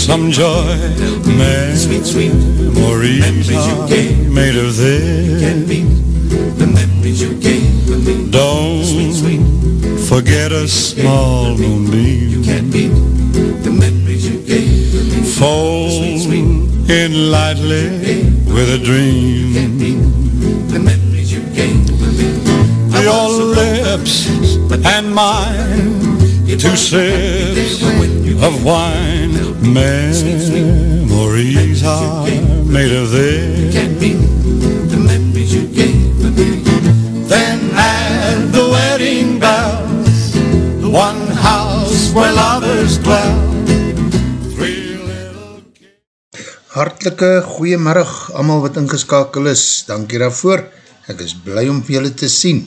some joy, Sweet, sweet memories are made of this. The memories you gave me. Don't forget a small moonbeam. You can't beat the memories you gave me. Fold in lightly with a dream. The memories you gave me. Your lips and mine, two sips of wine. Memories are made of this. The memories you gave me. Then add the wedding bells, one house where lovers dwell. Hartelike goeiemiddag, allemaal wat ingeskakel is, dankie daarvoor, ek is blij om julle te sien,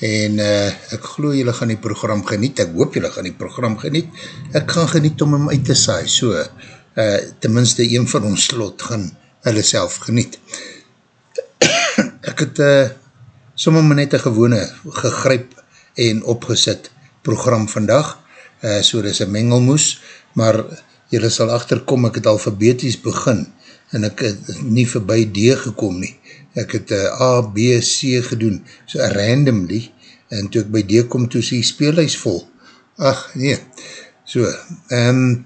en uh, ek geloof julle gaan die program geniet, ek hoop julle gaan die program geniet, ek gaan geniet om hom uit te saai, so, uh, tenminste een van ons slot gaan hulle self geniet. ek het uh, sommer maar net een gewone gegryp en opgesit program vandag, uh, so dit is een mengelmoes, maar jylle sal achterkom, ek het alfabeties begin, en ek het nie voorbij D gekom nie. Ek het uh, A, B, C gedoen, so randomly, en toe ek by D kom, toe sê speelhuis vol. Ach, nee, so, um,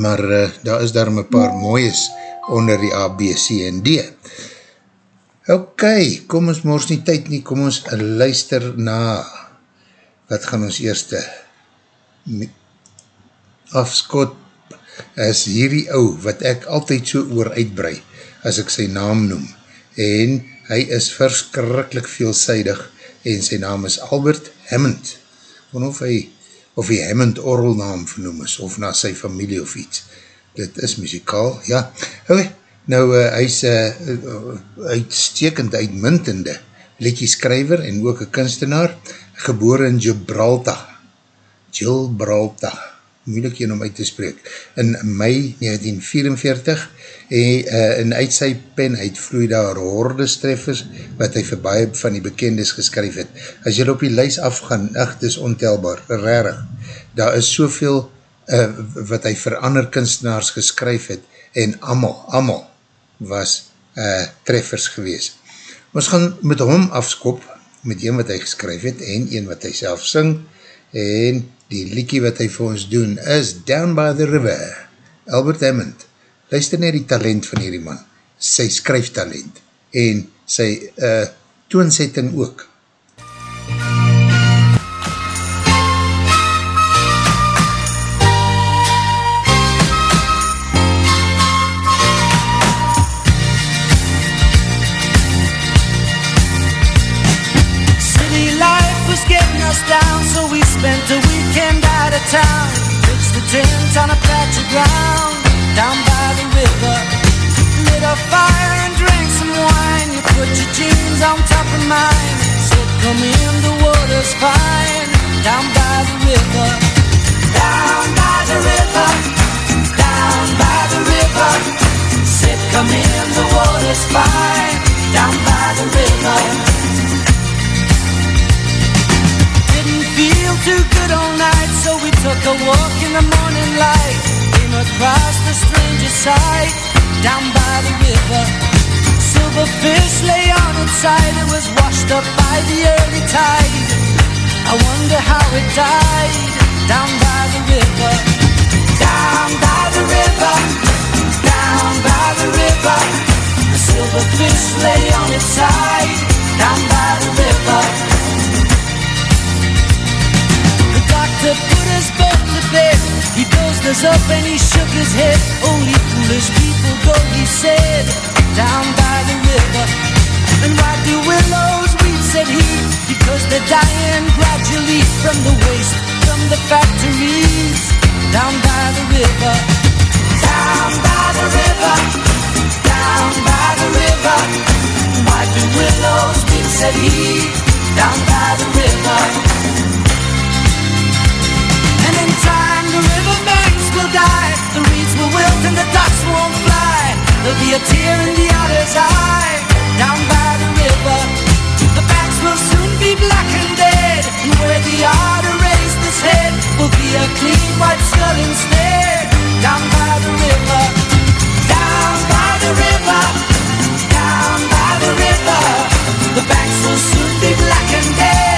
maar uh, daar is daar een paar mooies onder die A, B, C en D. Ok, kom ons mors nie tyd nie, kom ons luister na, wat gaan ons eerste afskot is hierdie ou wat ek altyd so oor uitbrei as ek sy naam noem. En hy is verskrikkelijk veelzijdig en sy naam is Albert Hammond. En of hy of hy Hammond Orrel naam vernoem is of na sy familie of iets. Dit is muzikaal, ja. Okay. nou uh, hy is uh, uitstekend uitmuntende liedjeskrijver en ook een kunstenaar geboren in Gibraltar. Gibraltar moeilik een om uit te spreek, in mei 1944, en uh, in uit sy pen uitvloei daar hoordestreffers, wat hy vir baie van die bekendes geskryf het. As jy op die lys afgaan, ach, dis ontelbaar, rarig. Daar is soveel uh, wat hy vir ander kunstenaars geskryf het, en amal, amal was uh, treffers gewees. Ons gaan met hom afskop, met een wat hy geskryf het, en een wat hy self syng, en die liekie wat hy vir ons doen is Down by the River, Albert Hammond. Luister net die talent van hierdie man, sy skryftalent en sy uh, toonsetting ook. Town. Pitched the tent on a patch of ground down by the river. Lit a fire and drank some wine. You put your jeans on top of mine. Said, come in, the water's fine. Down by the river. Down by the river. Down by the river. Said, come in, the water's fine. Down by the river. Feel too good all night, so we took a walk in the morning light. Came across the strangest sight down by the river. Silver fish lay on its side, it was washed up by the early tide. I wonder how it died down by the river. Down by the river, down by the river. A silver fish lay on its side down by the river. to put us both to bed. He closed us up and he shook his head. Only foolish people go, he said, down by the river. And why do willows weep, said he, because they're dying gradually from the waste, from the factories, down by the river. Down by the river, down by the river. Why do willows weep, said he, down by the river the river banks will die, the reeds will wilt and the ducks won't fly. There'll be a tear in the other's eye, down by the river. The banks will soon be black and dead, and where the otter raised his head will be a clean white skull instead, down by the river. Down by the river, down by the river. The banks will soon be black and dead.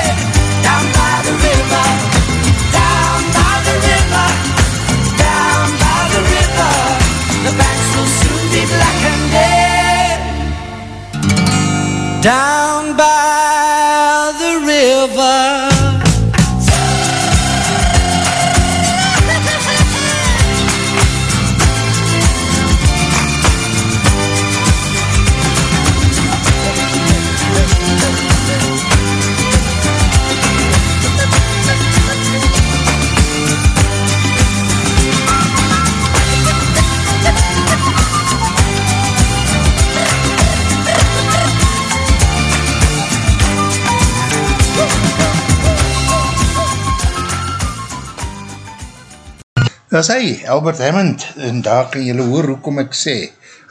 Dat is hy, Albert Hammond, en daar kan jylle hoor hoekom ek sê,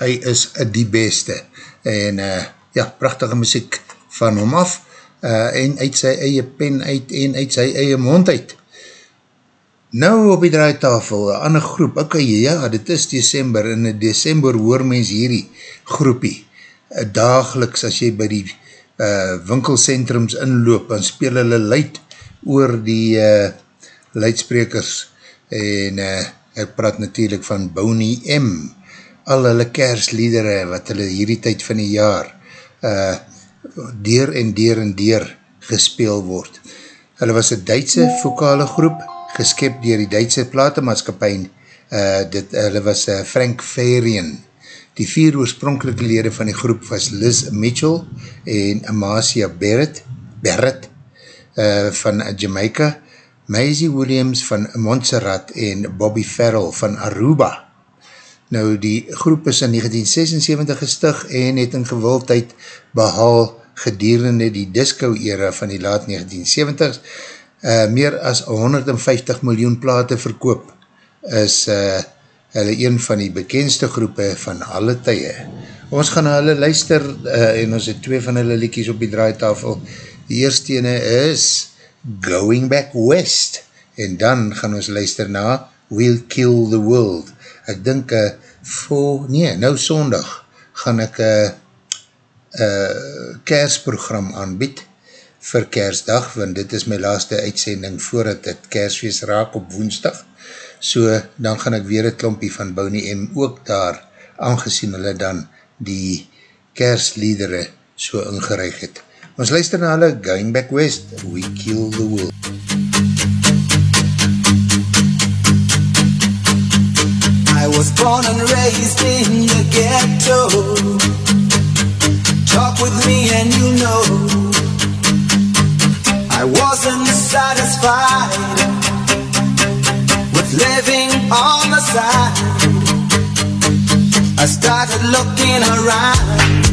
hy is die beste, en uh, ja, prachtige muziek van hom af, uh, en uit sy eie pen uit, en uit sy eie mond uit. Nou op die draaitafel, een ander groep, ok, ja, dit is december, en in december hoor mens hierdie groepie, uh, dageliks as jy by die uh, winkelcentrums inloop, dan speel hulle luid oor die uh, luidsprekers, en uh, ek praat natuurlijk van Boney M, al hulle kersliedere wat hulle hierdie tyd van die jaar uh, deur en deur en deur gespeel word. Hulle was een Duitse vokale groep, geskep dier die Duitse platemaatskapijn, uh, dit, hulle was uh, Frank Farian. Die vier oorspronkelike lede van die groep was Liz Mitchell en Amasia Barrett, Barrett uh, van Jamaica, Maisie Williams van Montserrat en Bobby Farrell van Aruba. Nou die groep is in 1976 gestig en het in gewildheid behaal gedurende die disco era van die laat 1970s uh, meer as 150 miljoen plate verkoop is uh, hulle een van die bekendste groepe van alle tye. Ons gaan hulle luister uh, en ons het twee van hulle liekies op die draaitafel. Die eerste ene is Going Back West en dan gaan ons luister na We'll Kill the World. Ek dink uh, voor, nee, nou sondag gaan ek een uh, uh, kersprogram aanbied vir kersdag, want dit is my laaste uitsending voordat het kersfeest raak op woensdag. So, dan gaan ek weer een klompie van Bonnie M ook daar, aangezien hulle dan die kersliedere so ingereig het. Ons luister na hulle Going Back West, We Kill the World. I was born and raised in the ghetto. Talk with me and you know. I wasn't satisfied With living on the side. I started looking around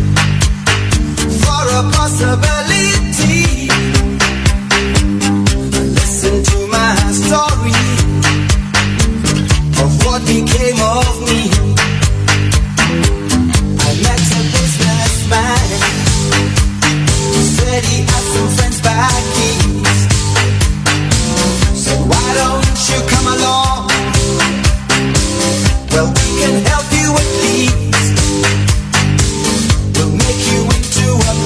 Well, we can help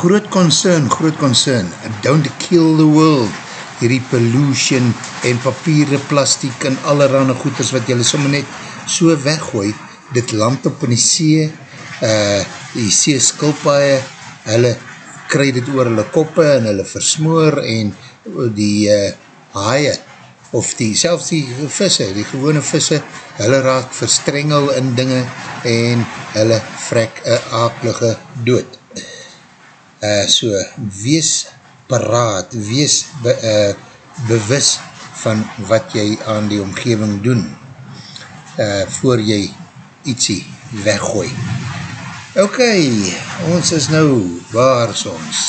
groot concern, groot concern, don't kill the world, hierdie pollution en papieren, plastiek en allerhande goeders wat jylle somme net so weggooi, dit land op in die see, uh, die see skilpaaie, hulle kry dit oor hulle koppe en hulle versmoor en die uh, haie, of die, selfs die visse, die gewone visse, hulle raak verstrengel in dinge en hulle vrek een akelige dood uh, so, wees paraat, wees be, uh, bewus van wat jy aan die omgeving doen, uh, voor jy ietsie weggooi. Ok, ons is nou, waar is ons?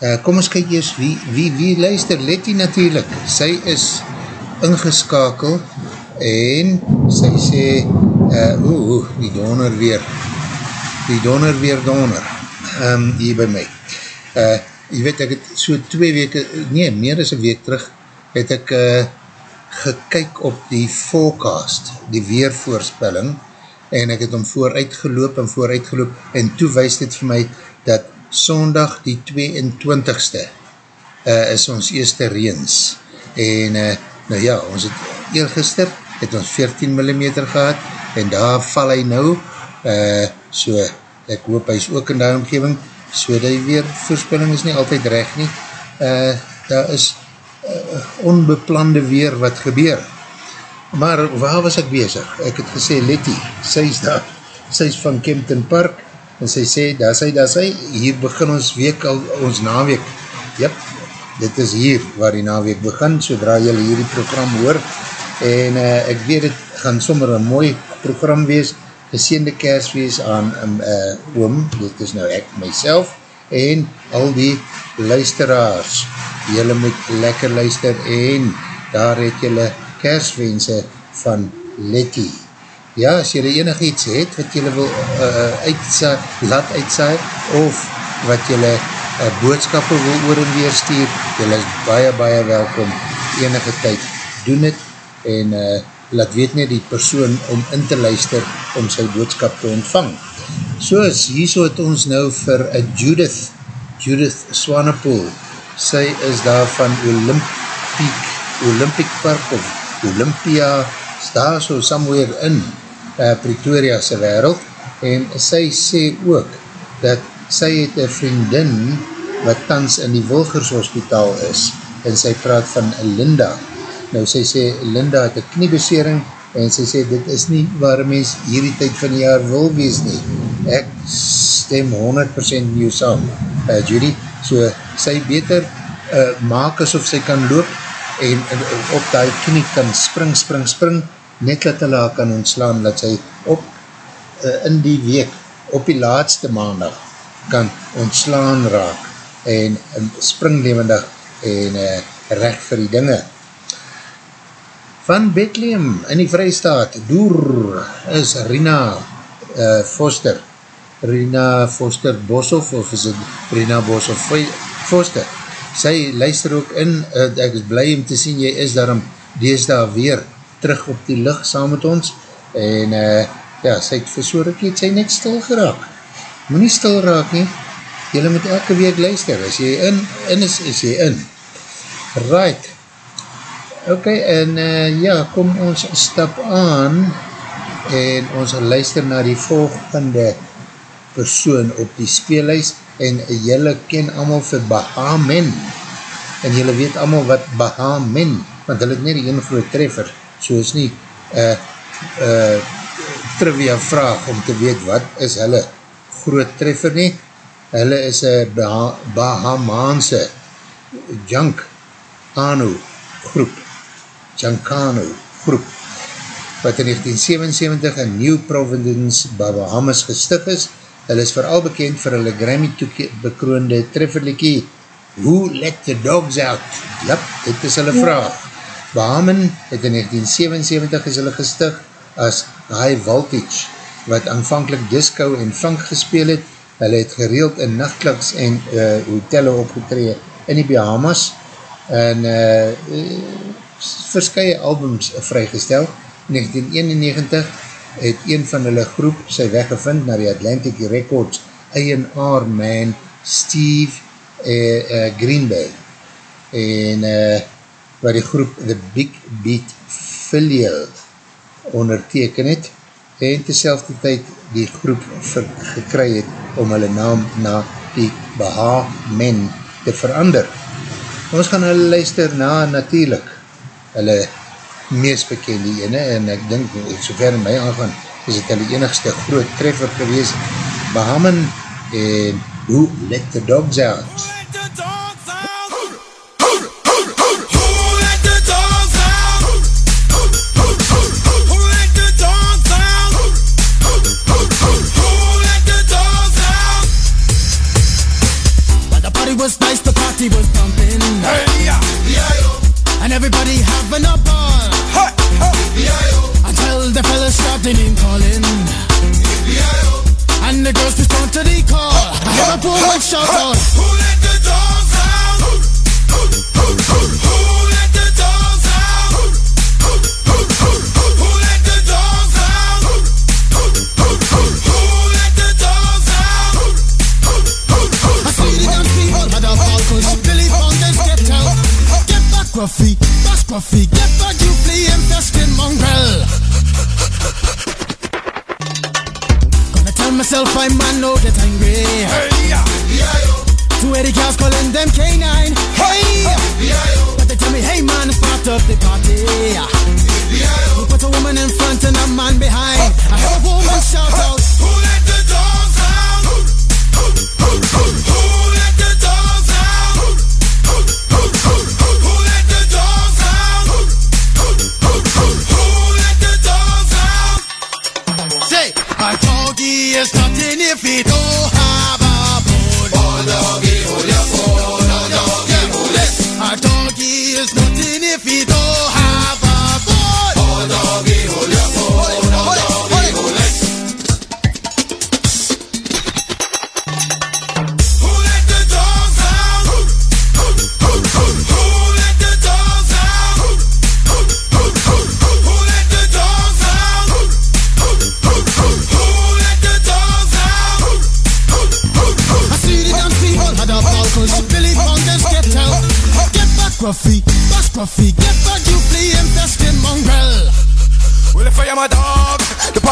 Uh, kom ons kyk eers, wie, wie, wie luister? Letty natuurlijk, sy is ingeskakel en sy sê, uh, oe, oe, die donder weer, die donder weer donder um, hier by my. Uh, jy weet, ek het so twee weke, nee, meer as een week terug, het ek uh, gekyk op die forecast, die weervoorspelling, en ek het om vooruit geloop en vooruit geloop, en toe wees dit vir my, dat sondag die 22ste uh, is ons eerste reens, en uh, nou ja, ons het eergister, het ons 14 mm gehad, en daar val hy nou, uh, so ek hoop hy is ook in die omgeving, so die weer voorspelling is nie altyd recht nie, uh, daar is uh, onbeplande weer wat gebeur. Maar waar was ek bezig? Ek het gesê, Letty, sy is daar, sy is van Kempton Park, en sy sê, daar sy, daar sy, hier begin ons week al, ons naweek, jyp, dit is hier waar die naweek begin, sodra jylle hierdie program hoor, en uh, ek weet het gaan sommer een mooi program wees, geseende kersfeest aan um, uh, oom, dit is nou ek myself, en al die luisteraars, jylle moet lekker luister, en daar het jylle kerswense van Letty. Ja, as jylle enig iets het, wat jylle wil uh, uitsa, laat uitsaai, of wat jylle uh, boodskappe wil oor en weer stuur, jylle is baie, baie welkom, enige tyd, doen het, en uh, laat weet nie die persoon om in te luister om sy boodskap te ontvang. Soos, hier so het ons nou vir a Judith, Judith Swanepoel, sy is daar van Olympic, Olympic Park of Olympia, daar so somewhere in uh, Pretoria sy wereld, en sy sê ook, dat sy het een vriendin, wat tans in die Wilgers hospitaal is, en sy praat van Linda, Nou sy sê, Linda het een kniebesering en sy sê, dit is nie waar mens hierdie tyd van die jaar wil wees nie. Ek stem 100% nieuw saam, uh, Judy. So sy beter uh, maak asof sy kan loop en uh, op die knie kan spring, spring, spring, net dat hulle kan ontslaan, dat sy op uh, in die week, op die laatste maandag, kan ontslaan raak en um, spring levendig en uh, recht vir die dinge van Bethlehem in die Vrijstaat, Doer, is Rina uh, Foster, Rina Foster Boshoff, of is het Rina Boshoff? Foster, sy luister ook in, uh, ek is blij om te sien, jy is daarom dees daar weer terug op die licht saam met ons, en uh, ja, sy het so rukkie, het sy net stil geraak, moet nie stil raak nie, jylle moet elke week luister, as jy in, in is, is jy in, right, Ok, en uh, ja, kom ons stap aan en ons luister na die volgende persoon op die speelhuis en jylle ken allemaal vir Bahamen en jylle weet allemaal wat Bahamen, want hulle het nie die ene groot treffer, so is nie uh, uh, trivia vraag om te weet wat is hulle groot treffer nie. Hulle is een bah Bahamaanse junk Anu groep, Jankano groep, wat in 1977 in New Providence, Bahamas gestig is. Hulle is vooral bekend vir hulle Grammy bekroonde trefferlikie Who Let the Dogs Out? Jap, dit is hulle vraag. Bahaman het in 1977 is hulle gestig as High Voltage, wat aanvankelijk disco en funk gespeel het. Hulle het gereeld in nachtklaks en uh, hotelle opgetree in die Bahamas en uh, verskye albums vrygestel. In 1991 het een van hulle groep sy weggevind na die Atlantic Records A&R man Steve uh, uh, Greenberg en uh, waar die groep The Big Beat Filial onderteken het en tezelfde tyd die groep gekry het om hulle naam na die Baha Men te verander. Ons gaan hulle luister na natuurlijk hulle meest bekende ene en ek dink, sover my aangaan, is het hulle enigste groot treffer gewees, Bahaman en Who Let The Dogs Out. Everybody having a ball. Hey, hey. Until the fellas started in calling. And the girls respond to the call. I hear a woman shout out. Gruffy, get back, you flea infested mongrel. Gonna tell myself I'm man know that angry. Hey, yeah. Two Eddie cows calling them K9. Hey, but they tell me, hey man, it's part of the party. You put a woman in front and a man behind. I heard a woman shout out.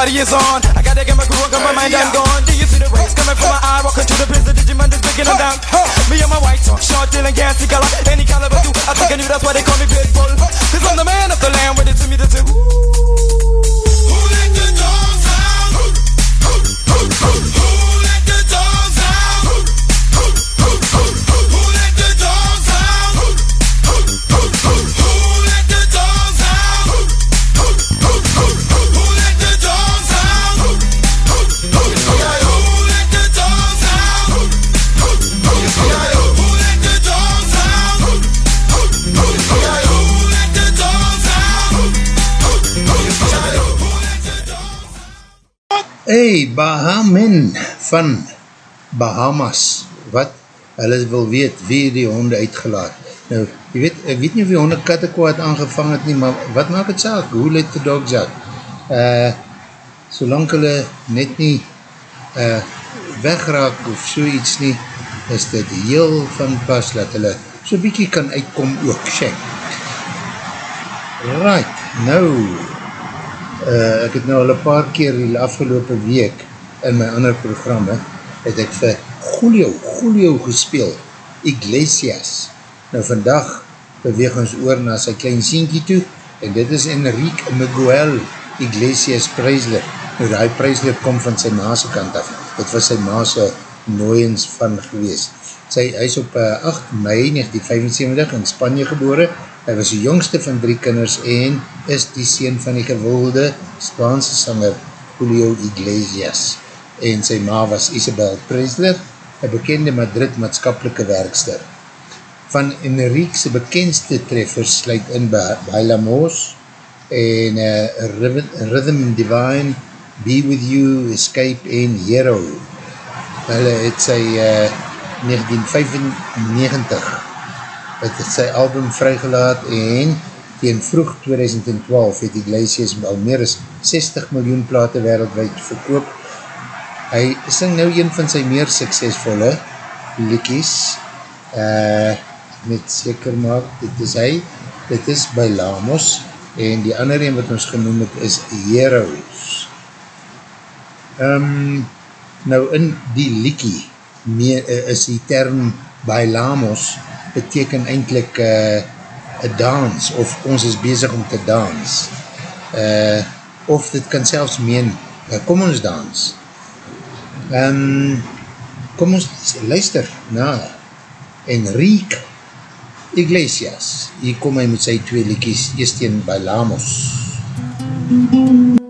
Party is on. I gotta get my groove on, cause my mind I'm gone. Do you see the rays coming from my eye? Walking to the prison, Digimon is breaking them down. Me and my white talk, short, deal and gassy color. Any caliber do, I think I knew that's why they call me Bahamen van Bahamas, wat hulle wil weet, wie die honde uitgelaat. Nou, jy weet, ek weet nie of die honde kattekwaad aangevang het nie, maar wat maak het saak? Hoe let die dogs out? Uh, solang hulle net nie uh, wegraak of so iets nie, is dit heel van pas dat hulle so bykie kan uitkom ook, check. Right, nou, uh, ek het nou al een paar keer die afgelopen week in my ander programme, het ek vir Julio, Julio gespeel, Iglesias. Nou vandag beweeg ons oor na sy klein sienkie toe, en dit is Enrique Miguel Iglesias Preisler. Nou die Preisler kom van sy maase kant af. Dit was sy maase nooiens van gewees. Sy, hy is op uh, 8 mei 1975 in Spanje gebore. Hy was die jongste van drie kinders en is die sien van die gewolde Spaanse sanger Julio Iglesias. En sy ma was Isabel Preisler, een bekende Madrid maatskapelike werkster. Van Enrique's bekendste treffers sluit in Bailamos en uh, Rhythm Divine, Be With You, Escape en Hero. Hulle het sy uh, 1995 het sy album vrygelaat en teen vroeg 2012 het Iglesias al meer as 60 miljoen plate wereldwijd verkoop. Hy sing nou een van sy meer suksesvolle likies uh, met seker maak, dit is hy, dit is by Lamos en die ander een wat ons genoem het is Heroes. Um, nou in die likie mee, uh, is die term Bailamos beteken eindelijk een uh, dans of ons is bezig om te dans. Uh, of dit kan selfs meen, uh, kom ons dans. Um, kom ons luister na Enrique Iglesias. Hier kom hy met sy twee liedjes, eerst een Bailamos. MUZIEK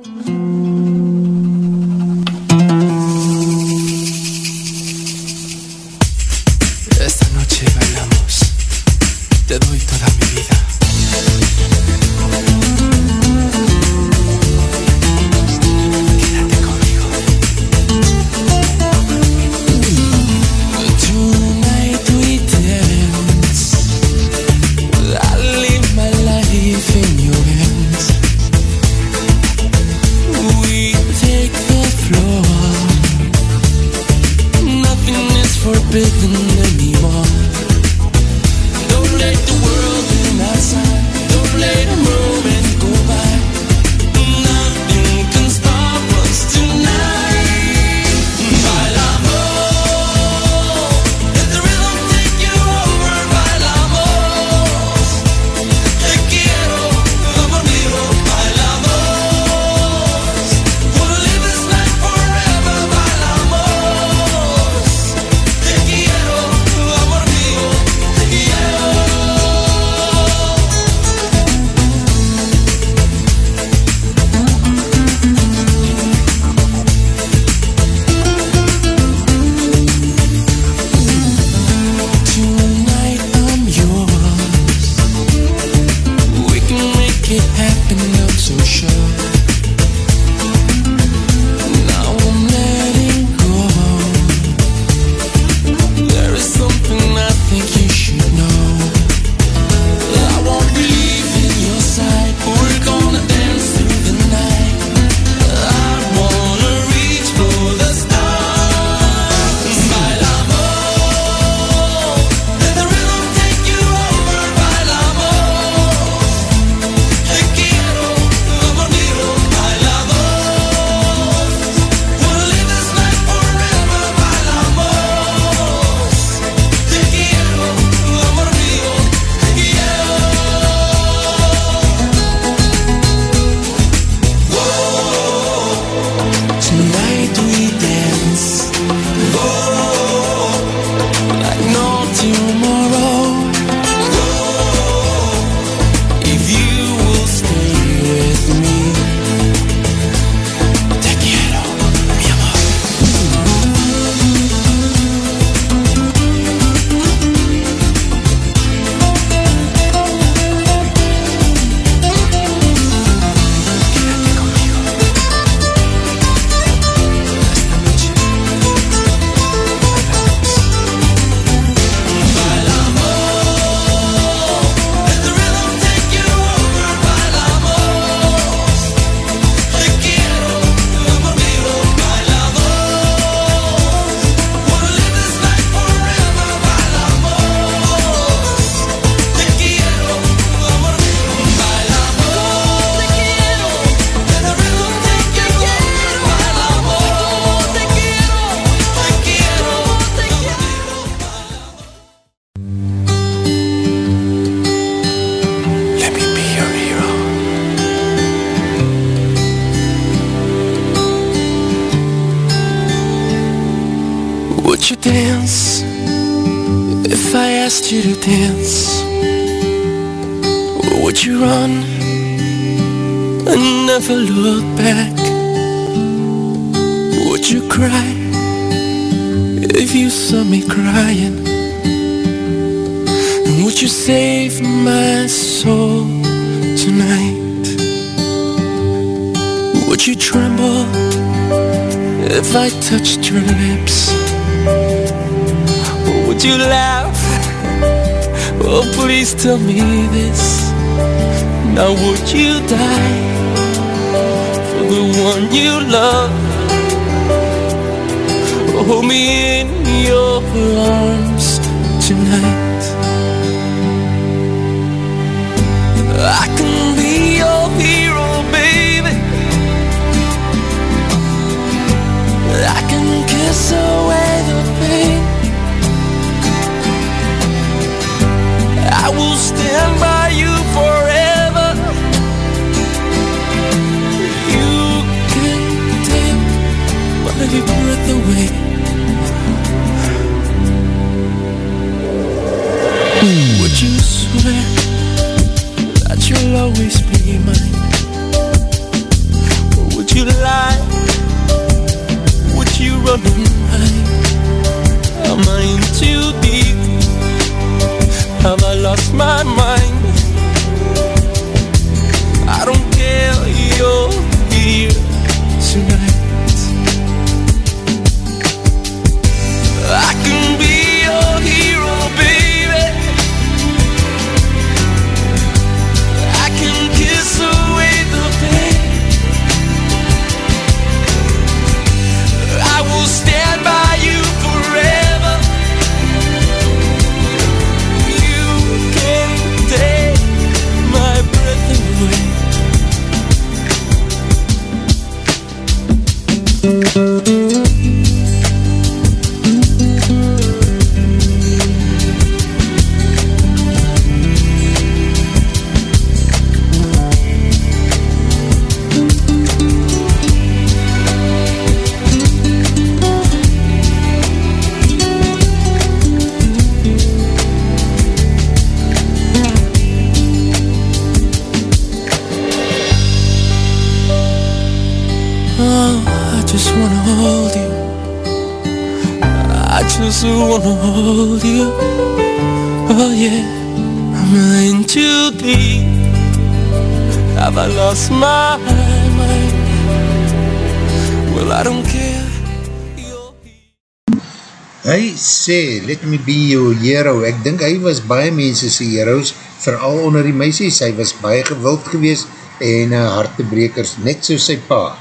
let me be your hero. Ek dink hy was baie mense sy heroes, vooral onder die meisies. Hy was baie gewild gewees en uh, hartebrekers, net so sy pa,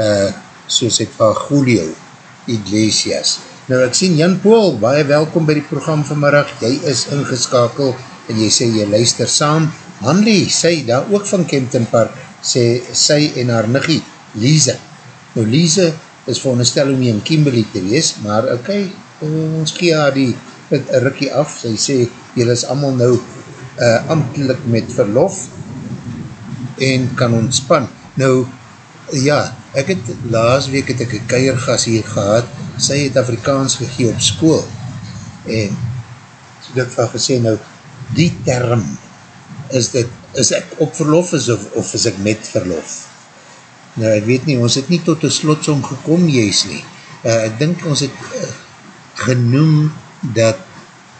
uh, so sy pa Julio Iglesias. Nou ek sien Jan Poel, baie welkom by die program vanmiddag. Jy is ingeskakel en jy sê jy luister saam. Hanley, sy daar ook van Kempton Park, sê sy en haar niggie, Lise. Nou Lise is veronderstel om nie in Kimberley te wees, maar ok, ons gee haar die rikkie af, sy sê, jy is allemaal nou uh, amtelijk met verlof en kan ontspan. Nou, ja, ek het laas week het ek een keiergas hier gehad, sy het Afrikaans gegee op school en so dit van gesê, nou, die term is dit, is ek op verlof is of, of is ek met verlof? Nou, ek weet nie, ons het nie tot een slotsom gekom, juist nie. Uh, ek dink ons het uh, genoem dat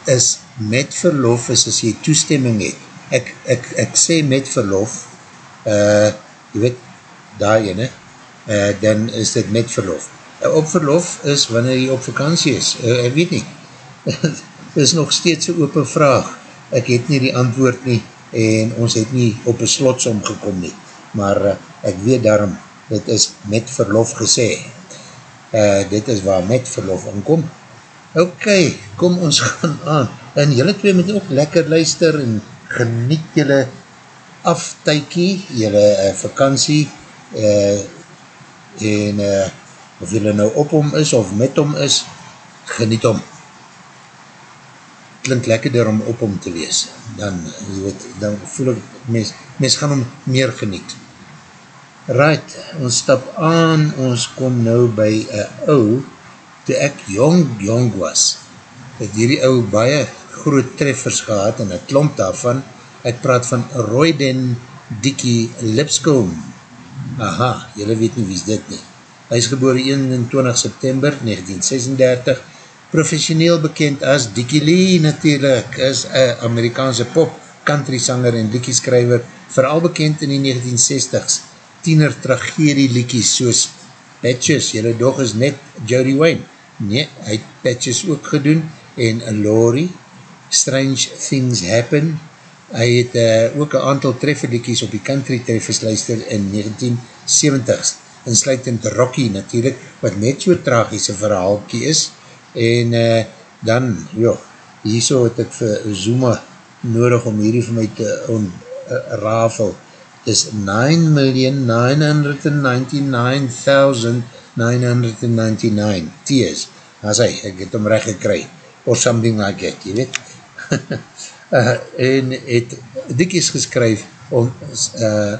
is met verlof is as jy toestemming het. Ek, ek, ek sê met verlof, uh, jy weet, daar ene, uh, dan is dit met verlof. Uh, op verlof is wanneer jy op vakantie is. Uh, ek weet nie. dit is nog steeds een open vraag. Ek het nie die antwoord nie en ons het nie op een slotsom gekom nie. Maar uh, ek weet daarom, dit is met verlof gesê. Uh, dit is waar met verlof inkom. Ok, kom ons gaan aan. En julle twee moet ook lekker luister en geniet julle aftuikie, julle uh, vakantie uh, en uh, of julle nou op hom is of met hom is, geniet hom. Klink lekkerder om op hom te wees. Dan, jy weet, dan voel ek, mens, mens gaan hom meer geniet. Right, ons stap aan, ons kom nou by een ou, toe ek jong, jong was, het hierdie ou baie groot treffers gehad en een klomp daarvan, ek praat van Royden Dickie Lipscomb. Aha, jylle weet nie wie is dit nie. Hy is geboor 21 September 1936, professioneel bekend as Dickie Lee natuurlijk, is een Amerikaanse pop, country sanger en liekieskrijver, vooral bekend in die 1960s, tiener tragedie liekies soos Patches, jylle dog is net Jody Wayne nee, hy het Patches ook gedoen, en Laurie, Strange Things Happen, hy het uh, ook een aantal trefferliekies op die country treffers luister in 1970s, insluitend Rocky natuurlijk, wat net so tragische verhaalkie is, en uh, dan, joh, hierso het ek vir Zuma nodig om hierdie vir my te ontrafel. Eh, Dis 9.999.000 999, T.S., as hy, ek het hom recht gekry, or something like that, jy weet. uh, en het dikkies geskryf, om, uh,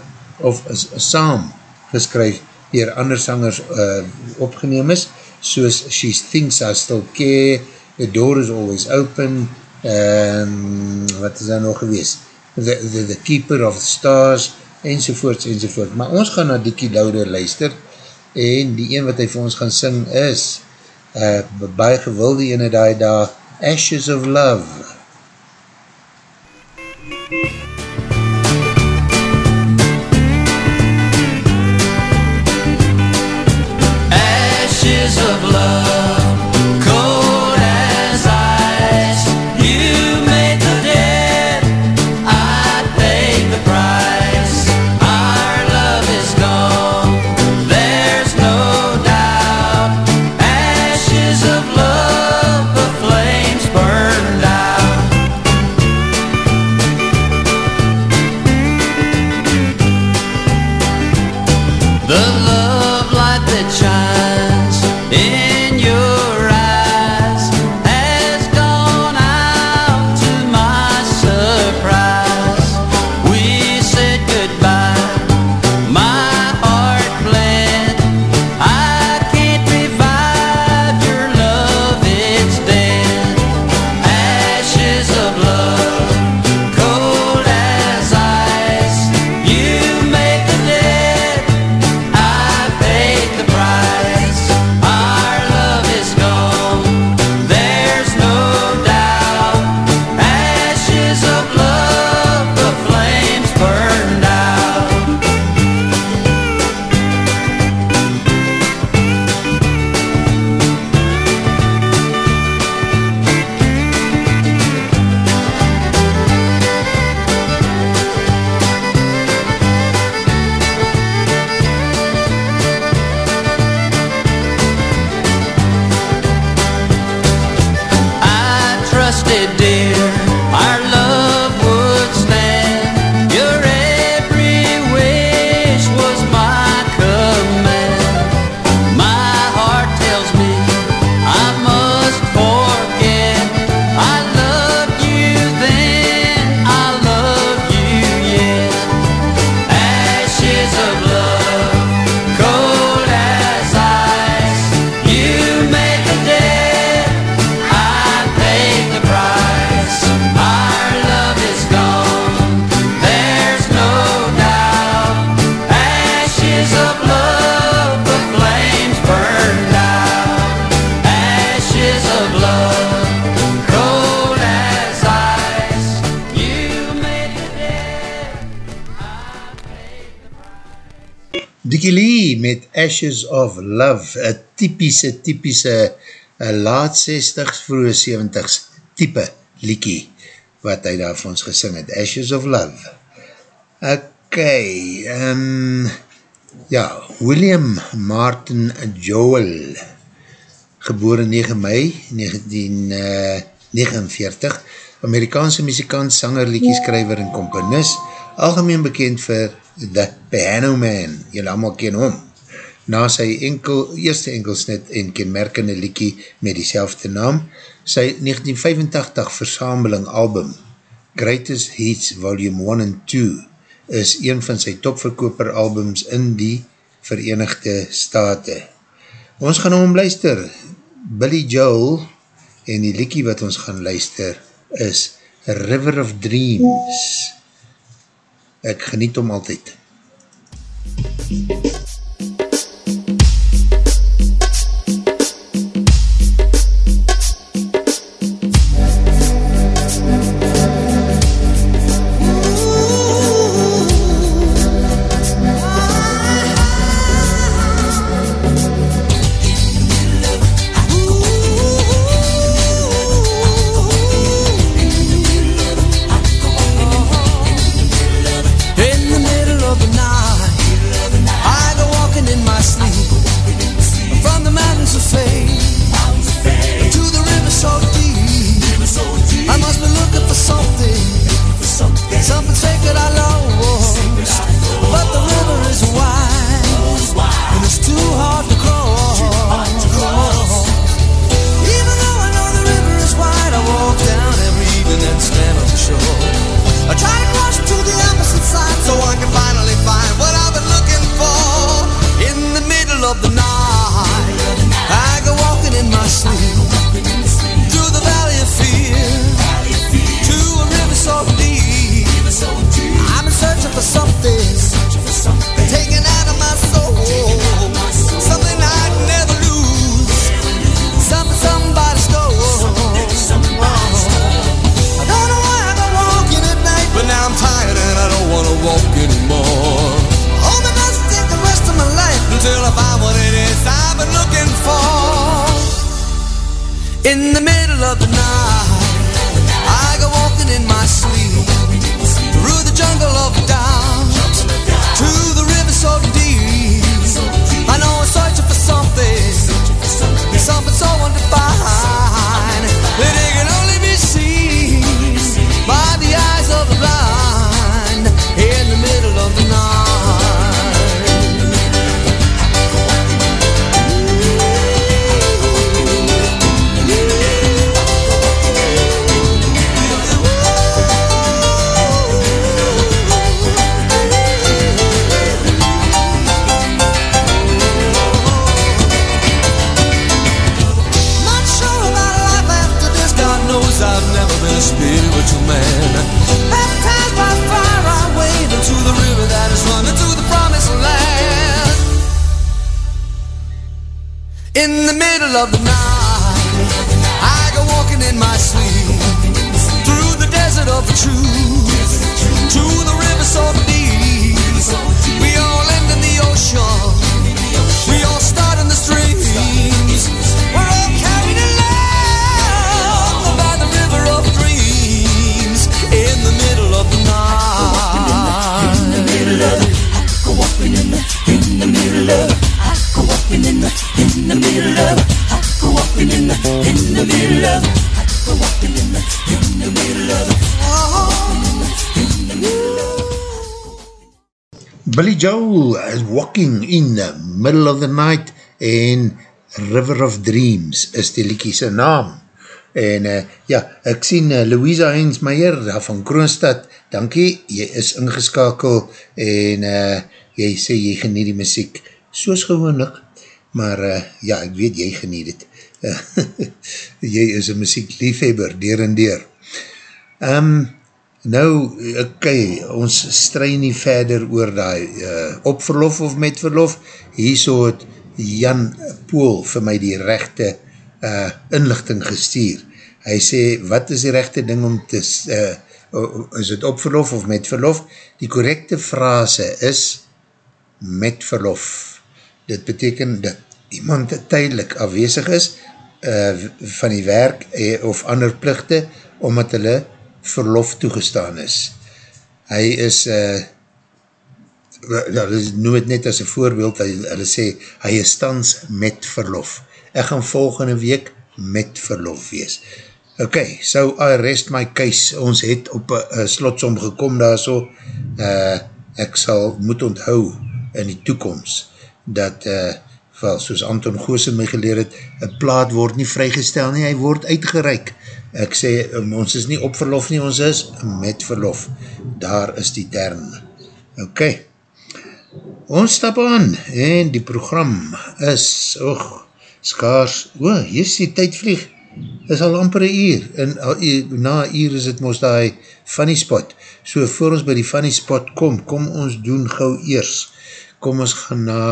of saam geskryf, dier ander sangers uh, opgeneem is, soos She Thinks I Still Care, The Door Is Always Open, um, wat is daar nog gewees? The, the, the Keeper of the Stars, enzovoorts, enzovoort. Maar ons gaan na Dickie Louder luister, en die een wat hy vir ons gaan sing is, uh, baie gewilde ene daai daar, Ashes of Love. Ashes of love, Ashes of Love, een typische, typische uh, laat 60s, vroege 70s type liekie, wat hy daar vir ons gesing het, Ashes of Love. Ok, um, ja, William Martin Joel, geboren 9 mei 1949, Amerikaanse muzikant, sanger, liekieskrijver en komponist, algemeen bekend vir The Piano Man, jylle allemaal ken hom. Na sy enkel, eerste enkelsnit en kenmerkende liekie met die naam, sy 1985 versameling album, Greatest Hits Volume 1 and 2, is een van sy topverkoper albums in die Verenigde State. Ons gaan hom luister, Billy Joel, en die liekie wat ons gaan luister is River of Dreams. Ek geniet om altyd. MUZIEK Middle of the Night en River of Dreams is die liekiese naam. En uh, ja, ek sien uh, Louisa Heinz Meijer van Kroonstad, dankie, jy is ingeskakel en uh, jy sê jy geniet die muziek soos gewoonlik, maar uh, ja, ek weet jy geniet het. jy is een muziek liefhebber, deur en deur. Um, nou, ok, ons strui nie verder oor die uh, opverlof of met verlof, hier so het Jan Poel vir my die rechte uh, inlichting gestuur. Hy sê, wat is die rechte ding om te, uh, is het op verlof of met verlof? Die correcte frase is met verlof. Dit beteken dat iemand tydelik afwezig is uh, van die werk uh, of ander plichte omdat hulle verlof toegestaan is. Hy is uh, ja, noem het net as een voorbeeld, hy, hulle sê, hy is stans met verlof. Ek gaan volgende week met verlof wees. Ok, so I rest my case, ons het op een slotsom gekom daar so, uh, ek sal moet onthou in die toekomst, dat, uh, wel, soos Anton Goosen my geleer het, een plaat word nie vrygestel nie, hy word uitgereik. Ek sê, um, ons is nie op verlof nie, ons is met verlof. Daar is die term. Okay. Ons stap aan en die program is, och, skaars, o, oh, hier is die tyd vlieg, is al amper een uur, en al, na een uur is het moest die funny spot, so voor ons by die funny spot kom, kom ons doen gauw eers, kom ons gaan na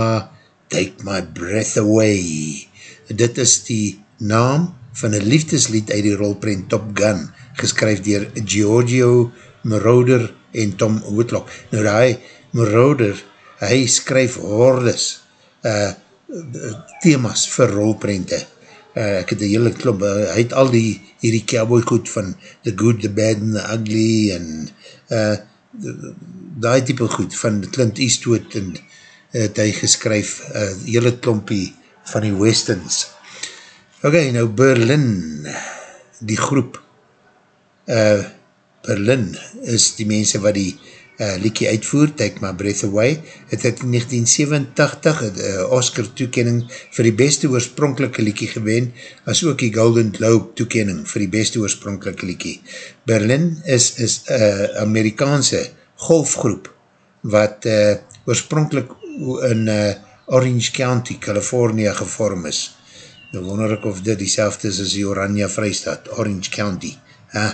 Take My Breath Away, dit is die naam van een liefdeslied uit die rolprint Top Gun, geskryf dier Giorgio Moroder en Tom Whitlock. Nou die Moroder, hy skryf hordes uh, thema's vir rolprente. Uh, ek het een hele klop, uh, hy het al die hierdie cowboy goed van The Good, The Bad and The Ugly en uh, die type goed van Clint Eastwood en het hy geskryf uh, hele klompie van die westerns. Ok, nou Berlin, die groep uh, Berlin is die mense wat die uh, liekie uitvoer, Take My Breath Away, het het in 1987 het, uh, Oscar toekening vir die beste oorspronkelike liekie gewen, as ook die Golden Globe toekening vir die beste oorspronkelike liekie. Berlin is is uh, Amerikaanse golfgroep wat uh, oorspronkelijk in uh, Orange County, California gevorm is. Nou wonder ek of dit die selfde is as die Oranje Vrystaat, Orange County. Ha,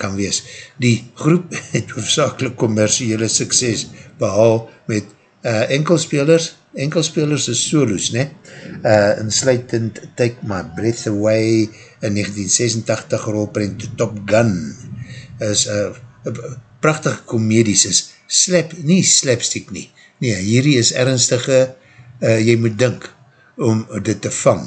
kan wees. Die groep het hoofdzakelik commerciële sukses behaal met uh, enkelspelers, enkelspelers is solos, ne? Uh, insluitend Take My Breath Away in 1986 rolprint Top Gun is uh, prachtige komedies is slap, nie slapstick nie. Nee, hierdie is ernstige, uh, jy moet dink om dit te vang,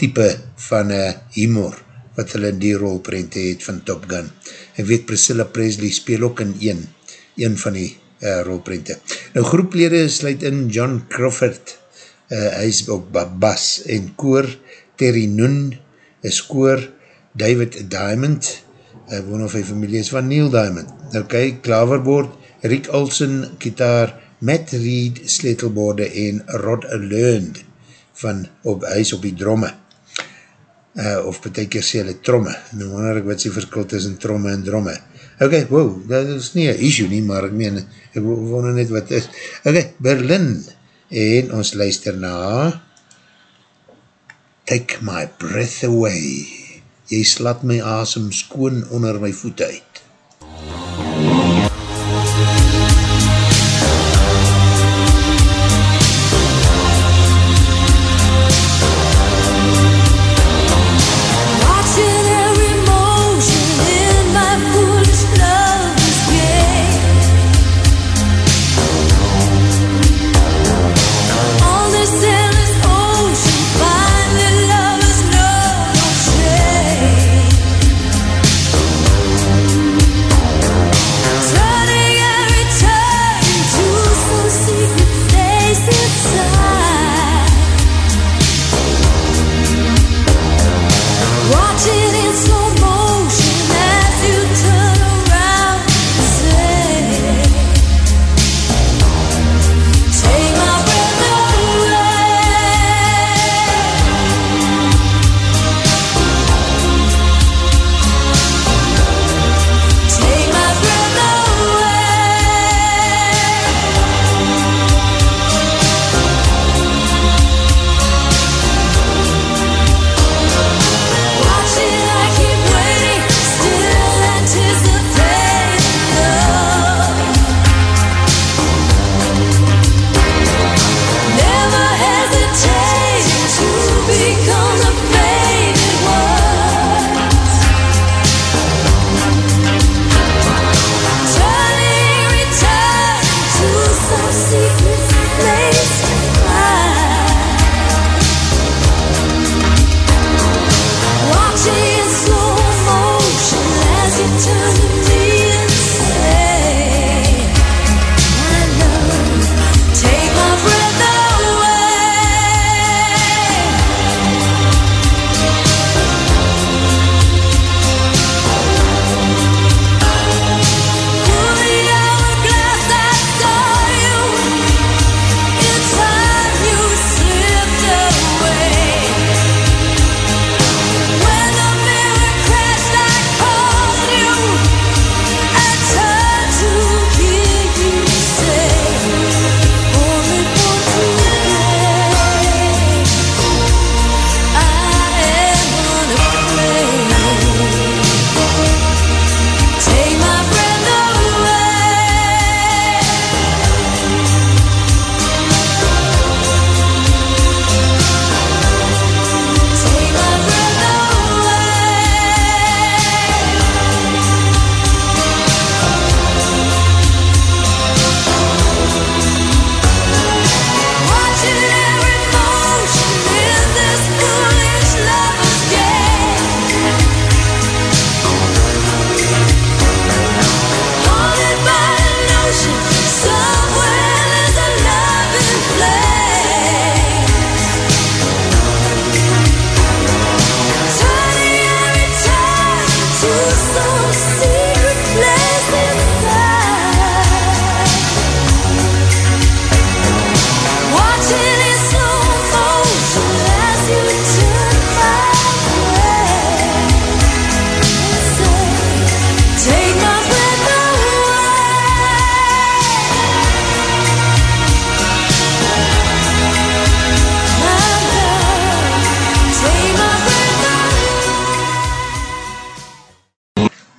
type van uh, humor wat hulle in die rolprente het van Top Gun. Ek weet Priscilla Presley speel ook in een, een van die uh, rolprente. Nou groeplede sluit in John Crawford, uh, hy is ook Babas en koor, Terry Noon is koor, David Diamond, ek woon of hy familie is van Neil Diamond. Ok, klaverboard, Rick Olsen, gitaar, Matt Reed, sleetelborde en Rod Learned van op, hy is op die dromme uh, of betek keer sê hulle tromme, nou wonder ek wat sê verskil tussen tromme en dromme. Ok, wow, dat is nie een issue nie, maar ek meen, ek wonder net wat is. Ok, Berlin, en ons luister na Take my breath away, jy slat my asem skoon onder my voet uit.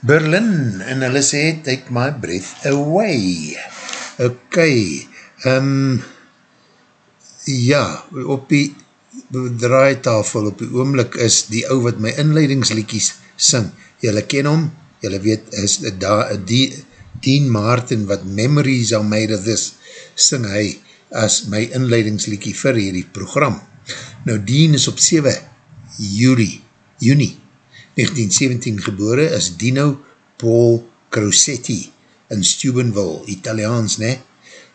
Berlin en hulle sê take my breath away. Ok um, ja op die draaitafel op die oomlik is die ou wat my inleidingsliekies sing, julle ken hom julle weet is da, die Dean Martin wat Memories are made of this sing hy as my inleidingsliekie vir hierdie program. Nou Dean is op 7 juli juni 1917 gebore is Dino Paul Crosetti in Steubenville, Italiaans, ne?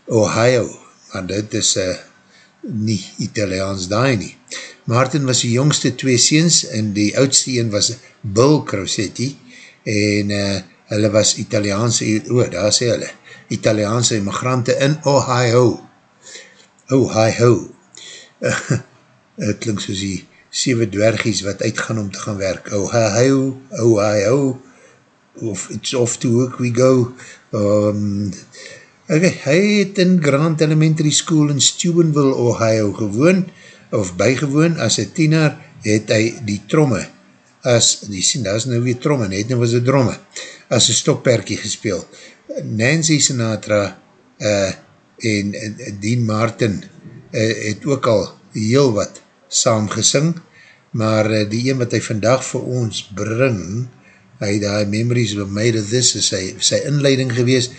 Ohio, maar dit is uh, nie Italiaans daai nie. Martin was die jongste twee seens en die oudste een was Bill Crosetti en uh, hulle was Italiaanse, o, oh, daar sê hulle, Italiaanse immigrante in Ohio. Ohio. Het klink soos die 7 dwergies wat uitgaan om te gaan werk. Ohio, Ohio, of it's off to work we go. Um, okay, hy het in Grant Elementary School in Steubenville, Ohio gewoon, of bygewoon, as een tiener het hy die tromme, as, die sien, daar is nou weer tromme, net nou was die dromme, as een stokperkie gespeel. Nancy Sinatra uh, en uh, Dean Martin uh, het ook al heel wat saam gesing, maar uh, die een wat hy vandag vir ons bring, hy die memories of made of this is sy, sy inleiding gewees,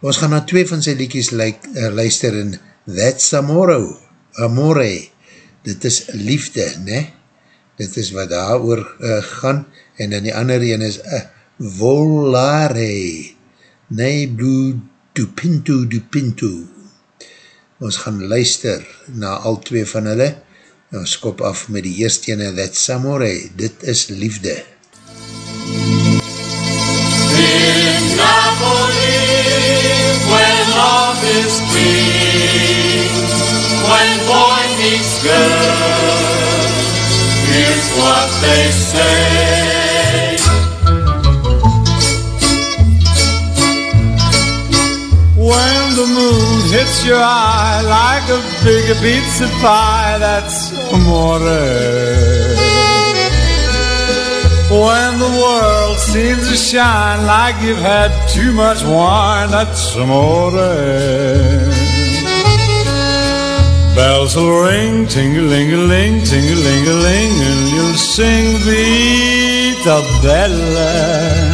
ons gaan na twee van sy liedjes like, uh, luister in That's Amore, Amore, dit is liefde, ne? Dit is wat daar oor uh, gaan, en dan die ander een is uh, Volare, ne blue du pinto du pinto. Ons gaan luister na al twee van hulle, Nou skop af met die eerste ene, That's Samurai, dit is liefde. In Napoli, when love is king, when boy meets girl, here's what they say. When the moon hits your eye like a big pizza pie, that's amore. When the world seems to shine like you've had too much wine, that's amore. Bells will ring, ting-a-ling-a-ling, ting-a-ling-a-ling, and you'll sing Vita Bella.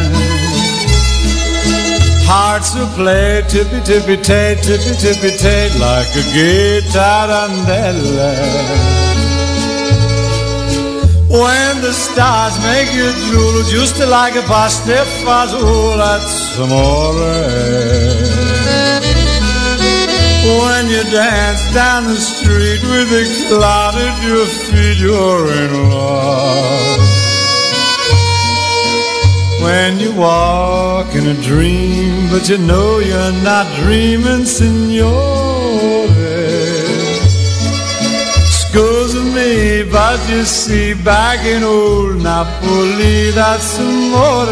Hearts will play tippy tippy tay, tippy tippy tay, like a guitar. When the stars make you drool, just like a pasta fazool. When you dance down the street with a cloud at your feet, you're in love. When you walk in a dream, but you know you're not dreaming, signore. Excuse me, but you see, back in old Napoli, that's amore.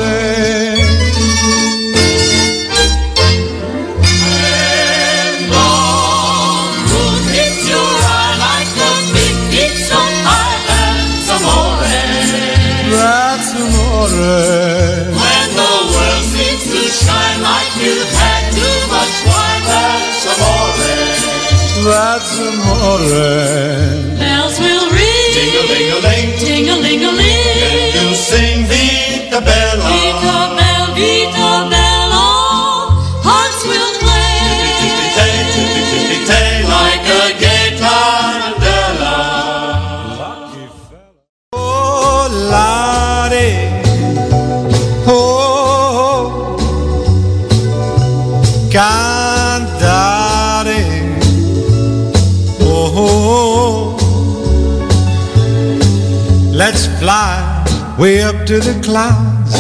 That's amore. That's amore. Bells will ring, Ding-a-ling-a-ling, ting-a-ling-a-ling. you sing Vita Bella. Vita way up to the clouds,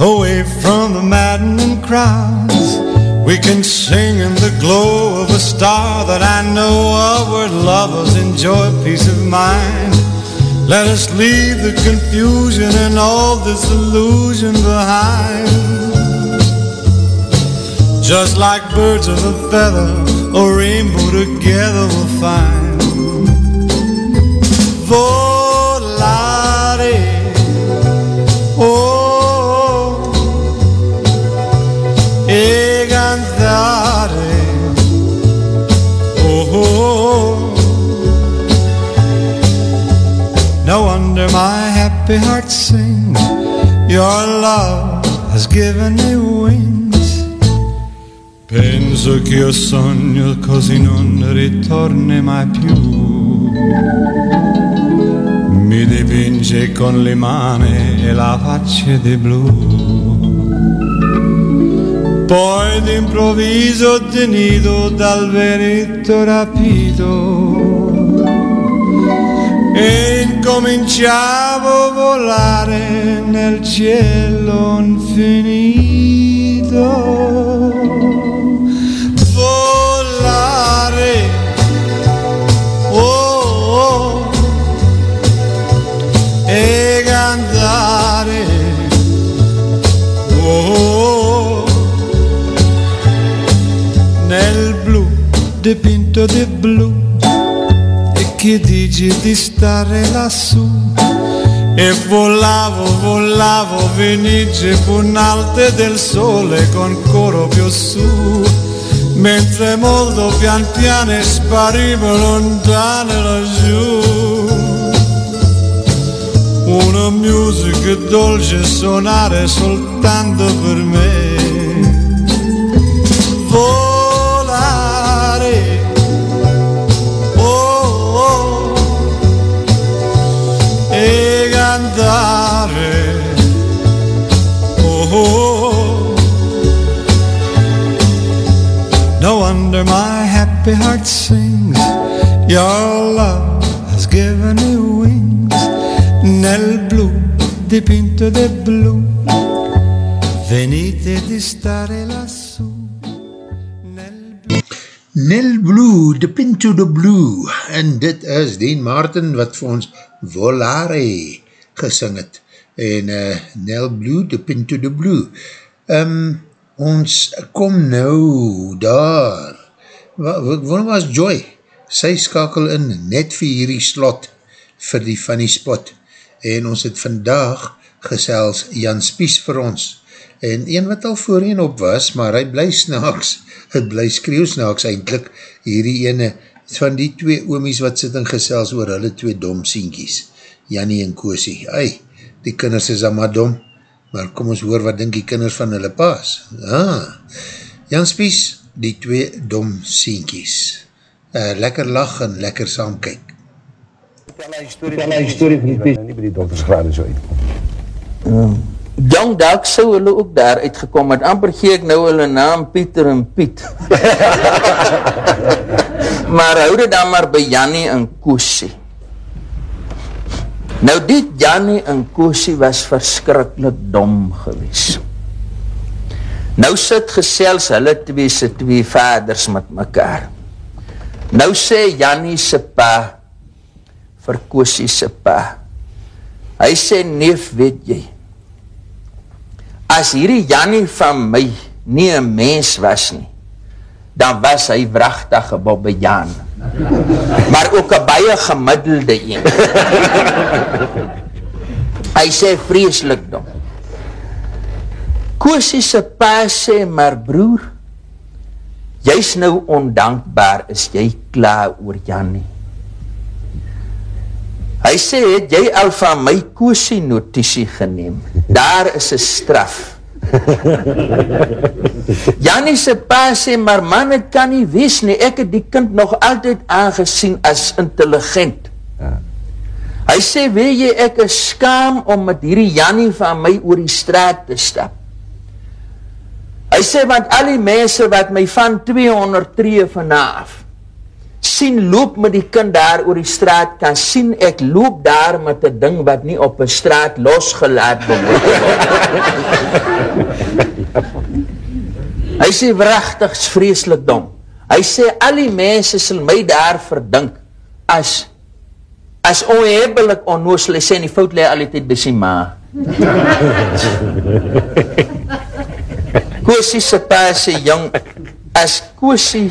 away from the maddening crowds. We can sing in the glow of a star that I know of where lovers enjoy peace of mind. Let us leave the confusion and all this illusion behind. Just like birds of a feather, a rainbow together we'll find. Volare, e cantare. Oh, oh, oh. No wonder my happy heart sings. Your love has given me wings. Penso che io sogno così non ritorni mai più. Mi dipinge con le mani e la faccia di blu. Poi d'improvviso tenido dal veretto rapito. E incominciavo a volare nel cielo infinito. Volare, oh, oh, e cantare, dipinto di blu. E che dici di stare lassù? E volavo, volavo, venice punalte del sole con coro più su. Mentre molto pian piano sparivo lontano laggiù. Una musica dolce suonare soltanto per me e cantare oh, oh. no wonder my happy heart sings. Your love has given me wings. Nel blu dipinto di blu. Venite di stare lassù. Nel Blue, The Pinto the Blue, en dit is Dean Martin wat vir ons Volare gesing het, en uh, Nel Blue, The Pinto the Blue. Um, ons kom nou daar, waar was Joy? Sy skakel in net vir hierdie slot vir die funny spot, en ons het vandag gesels Jan Spies vir ons, en een wat al voorheen op was, maar hy bly snaaks, het bly skreeuwsnaaks eindelijk, hierdie ene van die twee oomies wat sit en gesels oor hulle twee dom sienkies, Jannie en Koosie. Ei, die kinders is allemaal dom, maar kom ons hoor wat dink die kinders van hulle paas. Ah, Jan Spies, die twee dom sienkies. Uh, lekker lach en lekker saam kyk. Vertel een story van die twee, nie by die doktersgraad en so uitkom. Jong Dak sou hulle ook daar uitgekom het, amper gee ek nou hulle naam Pieter en Piet. maar hou dit dan maar by Jannie en Koosie. Nou dit Jannie en Koosie was verskrikkelijk dom gewees. Nou sit gesels hulle twee se twee vaders met mekaar. Nou sê Jannie se pa vir Koosie se pa. Hy sê neef weet jy, as hierdie Jannie van my nie een mens was nie, dan was hy wrachtige Bobbejaan. Maar ook een baie gemiddelde een. hy sê vreselik dom. Koosie se pa sê, maar broer, jy's nou ondankbaar, is jy klaar oor Jannie. Hy sê, het jy al van my koosie notitie geneem? Daar is een straf. Jannie se pa sê, maar man, het kan nie wees nie, ek het die kind nog altyd aangesien as intelligent. Ja. Hy sê, weet jy, ek is skaam om met hierdie Jannie van my oor die straat te stap. Hy sê, want al die mense wat my van 200 tree vanaf, sien loop met die kind daar oor die straat, kan sien ek loop daar met die ding wat nie op die straat losgelaat behoort. Hy sê wrachtig vreselik dom. Hy sê al die mense sal my daar verdink as as onhebelik onnoosel, hy sê die fout leid al die tijd by sy ma. Koosie se pa sê jong, as Koosie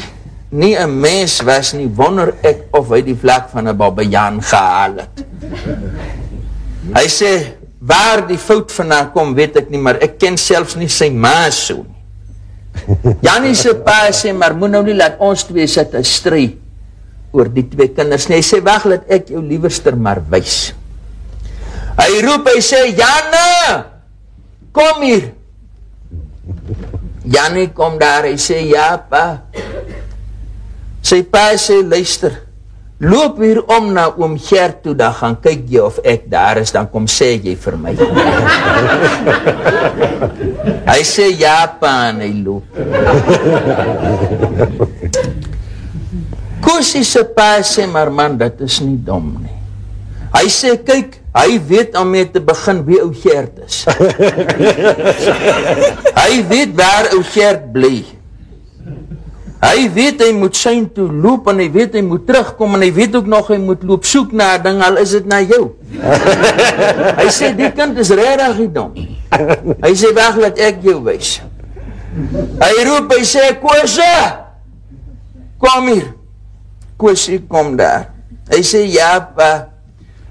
nie een mens was nie, wonder ek of hy die vlak van een babajaan gehaal het. Hy sê, waar die fout vandaan kom, weet ek nie, maar ek ken selfs nie sy maas so nie. Janie sy pa sê, maar moet nou nie laat ons twee sit en stry oor die twee kinders nie. Hy sê, wacht, laat ek jou lieverster maar wees. Hy roep, hy sê, Janne, kom hier. Janne kom daar, hy sê, ja pa. Sy pa sê, luister, loop hier om na oom Gert toe, dan gaan kyk jy of ek daar is, dan kom sê jy vir my. hy sê, ja pa, en hy loop. Kosie se pa sê, maar man, dit is nie dom nie. Hy sê, kyk, hy weet om mee te begin wie ou Gert is. hy weet waar ou Gert bly. Hy weet hy moet syne toe loop en hy weet hy moet terugkom en hy weet ook nog hy moet loop soek na ding al is dit na jou. hy sê die kind is regtig nie dom. Hy sê wag laat ek jou wys. Hy roep hy sê Kosie kom hier. Kosie kom daar. Hy sê ja pa.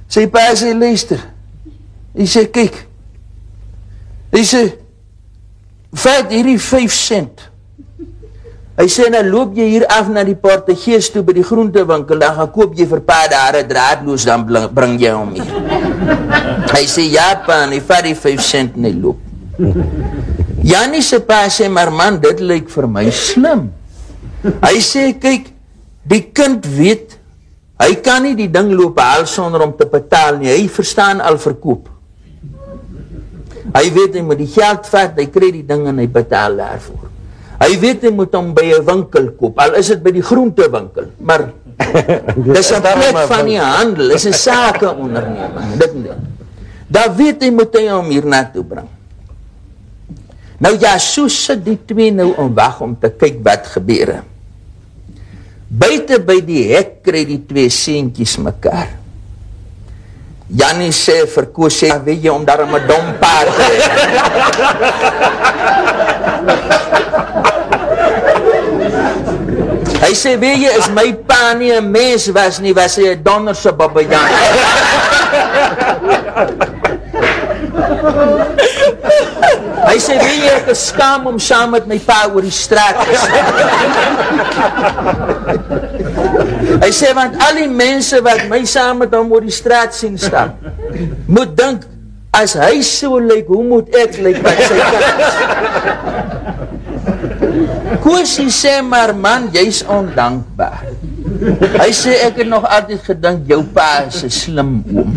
Sy pa sê luister. Hy sê kyk. Hy sê vat hierdie 5 sent. Hy sê nou loop jy hier af na die Portugees toe by die groentewinkel dan gaan koop jy vir pa daar 'n draadloos dan bring, jy hom hier. hy sê ja pa, en hy vat die 5 sent en hy loop. Janie se pa sê maar man, dit lyk vir my slim. Hy sê kyk, die kind weet hy kan nie die ding loop haal sonder om te betaal nie. Hy verstaan al verkoop. Hy weet hy moet die geld vat, hy kry die ding en hy betaal daarvoor. Hy weet hy moet hom by 'n winkel koop, al is dit by die groentewinkel, maar dis 'n plek van die handel, is 'n sake onderneming, dit nie. Daar weet hy moet hy hom hier na toe bring. Nou ja, so sit die twee nou om wag om te kyk wat gebeur. Buite by die hek kry die twee seentjies mekaar. Jannie sê vir Koos sê, weet jy om daar 'n dom paard te hê. Hy sê, weet jy, is my pa nie een mens was nie, was hy een donderse babajaan. Hy sê, weet jy, ek is skam om saam met my pa oor die straat te stap. Hy sê, want al die mense wat my saam met hom oor die straat sien stap, moet dink, as hy so lyk, hoe moet ek lyk wat sy kant is? Koosie sê maar man, jy's ondankbaar. Hy sê ek het nog altyd gedink jou pa is 'n slim oom.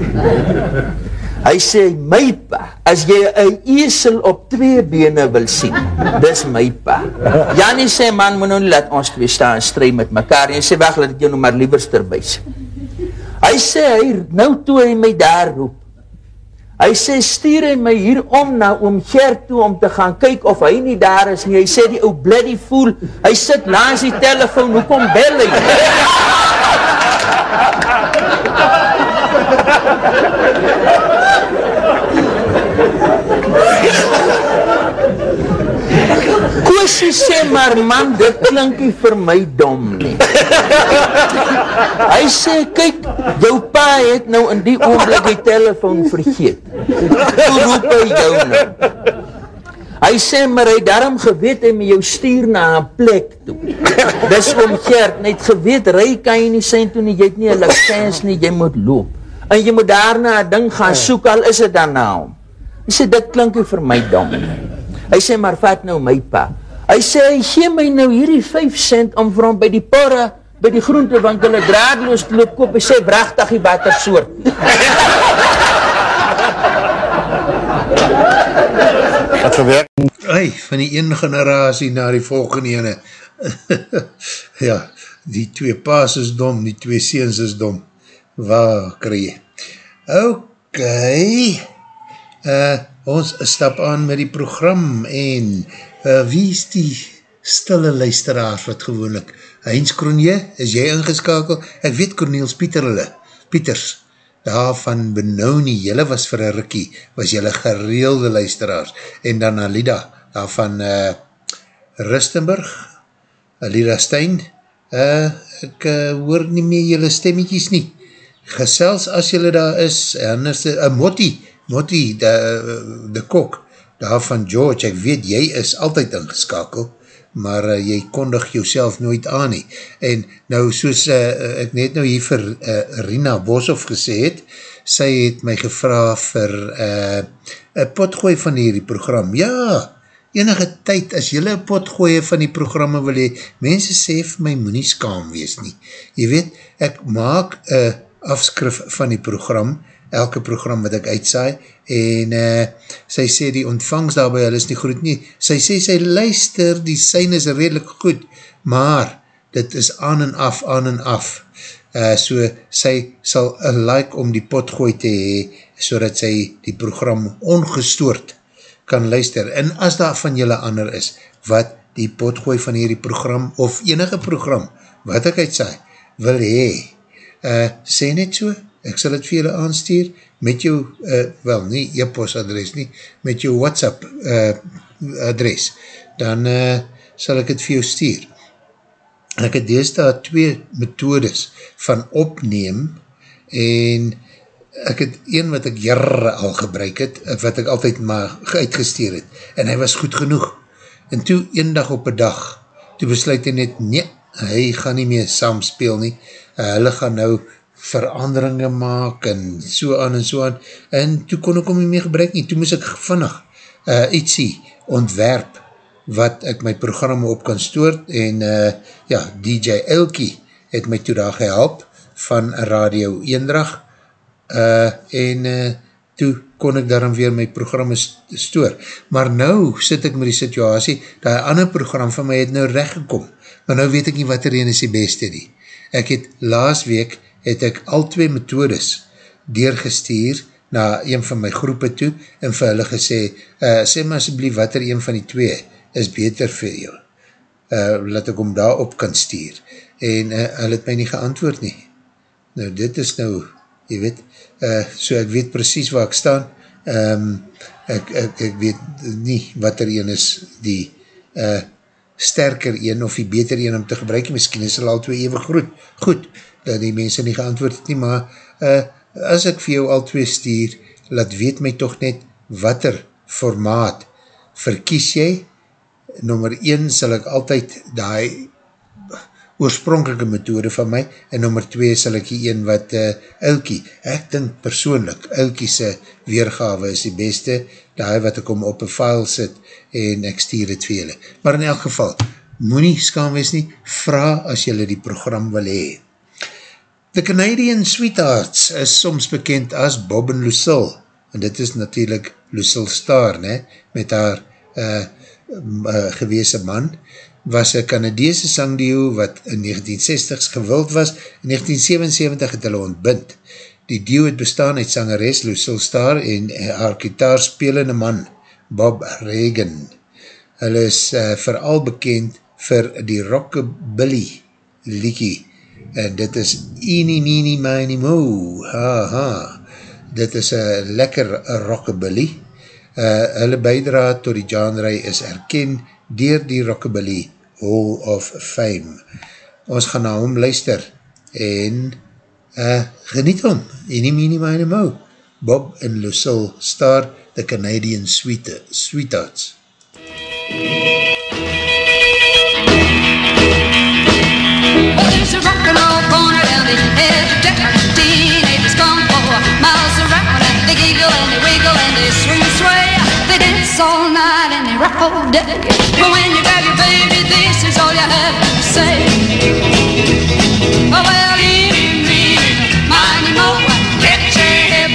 Hy sê my pa, as jy 'n esel op twee bene wil sien, dis my pa. Janie sê man, moet nou laat ons twee staan stry met mekaar nie. Hy sê wag, laat ek jou nou maar liewerster wys. Hy sê hy nou toe hy my daar roep. Hy sê stuur hy my hier om na oom Gert toe om te gaan kyk of hy nie daar is nie. Hy sê die ou bloody fool, hy sit langs die telefoon, hoekom bel hy? Koosie sê maar man, dit klink nie vir my dom nie. Hy sê kyk, jou pa het nou in die oomblik die telefoon vergeet. Toe roep hy jou nou. Hy sê maar hy daarom geweet hy met jou stuur na 'n plek toe. Dis om Gert net geweet ry kan jy nie sien toe nie, jy het nie 'n lisens nie, jy moet loop. En jy moet daarna 'n ding gaan soek al is dit dan na hom. Hy sê dit klink nie vir my dom nie. Hy sê maar vat nou my pa. Hy sê hy gee my nou hierdie 5 sent om vir hom by die porre by die groentewinkel 'n draadloos loop koop. Hy sê wragtig die watter soort. Wat gewerk? Ai, van die een generatie na die volgende ene. ja, die twee paas is dom, die twee seens is dom. Waar kry jy? Ok, uh, ons stap aan met die program en uh, wie is die stille luisteraars wat gewoonlik? Heinz Kronje, is jy ingeskakel? Ek weet Corneels Pieter hulle, Pieters, daar van Benoni, jylle was vir een rikkie, was jylle gereelde luisteraars, en dan Alida, daar van uh, Rustenburg, Alida Stein, uh, ek uh, hoor nie meer jylle stemmetjies nie, gesels as jylle daar is, en is uh, Motti, Motti, de, de kok, daar van George, ek weet, jy is altyd ingeskakel, maar uh, jy kondig jouself nooit aan nie. En nou soos uh, ek net nou hier vir uh, Rina Boshoff gesê het, sy het my gevra vir uh, een potgooi van hierdie program. Ja, enige tyd, as jylle een potgooi van die programme wil hee, mense sê vir my moet nie skaam wees nie. Jy weet, ek maak een afskrif van die program, elke program wat ek uitsaai, en uh, sy sê die ontvangs daarby, hulle is nie goed nie, sy sê sy luister, die syne is redelijk goed, maar dit is aan en af, aan en af, uh, so sy sal een like om die pot gooi te hee, so sy die program ongestoord kan luister, en as daar van julle ander is, wat die pot gooi van hierdie program, of enige program, wat ek uitsaai, wil hee, uh, sê net so, ek sal het vir julle aanstuur, met jou, uh, wel nie e-post adres nie, met jou WhatsApp uh, adres, dan uh, sal ek het vir jou stuur. Ek het dees daar twee methodes van opneem, en ek het een wat ek jare al gebruik het, wat ek altyd maar uitgesteer het, en hy was goed genoeg, en toe een dag op een dag, toe besluit hy net, nee, hy gaan nie meer saam speel nie, uh, hulle gaan nou veranderingen maak en so aan en so aan en toe kon ek om nie meer gebruik nie, toe moes ek vannig uh, ietsie ontwerp wat ek my programme op kan stoort en uh, ja, DJ Elkie het my toe daar gehelp van Radio Eendrag uh, en uh, toe kon ek daarom weer my programme stoor. Maar nou sit ek met die situasie, dat een ander program van my het nou recht gekom, maar nou weet ek nie wat er een is die beste die. Ek het laas week het ek al twee methodes deurgestuur na een van my groepe toe en vir hulle gesê, uh, sê maar asblief wat er een van die twee is beter vir jou. Uh, laat ek om daar op kan stuur. En uh, hulle het my nie geantwoord nie. Nou dit is nou, jy weet, uh, so ek weet precies waar ek staan. Um, ek, ek, ek weet nie wat er een is die uh, sterker een of die beter een om te gebruik, miskien is hulle al twee even goed, goed, dat die mense nie geantwoord het nie, maar uh, as ek vir jou al twee stuur, laat weet my toch net wat er formaat verkies jy, nummer 1 sal ek altyd die oorspronkelike methode van my, en nummer 2 sal ek die een wat uh, Elkie, ek dink persoonlik, Elkie se weergawe is die beste, die wat ek om op een file sit, en ek stuur het vir julle. Maar in elk geval, moet nie skaam wees nie, vraag as julle die program wil hee. The Canadian Sweethearts is soms bekend as Bob en Lucille, en dit is natuurlijk Lucille Star, ne? met haar uh, uh, geweese man, was een Canadeese sangdio wat in 1960s gewild was, in 1977 het hulle ontbind. Die dio het bestaan uit sangeres Lucille Star en haar gitaarspelende man Bob Reagan. Hulle is uh, vooral bekend vir die Rockabilly liekie en dit is Eenie Meenie Mini Moo ha ha dit is een lekker Rockabilly uh, hulle bijdra tot die genre is erken dier die Rockabilly Hall of Fame. Ons gaan na hom luister en uh, geniet hom. Enie, menie, myne, mou. Bob en Lucille Star, the Canadian Sweethearts. Sweethearts. They swing and sway. They dance all night and they rock all day. But when you grab your baby, this is all you have to say. Oh, well, miny, moe, get hip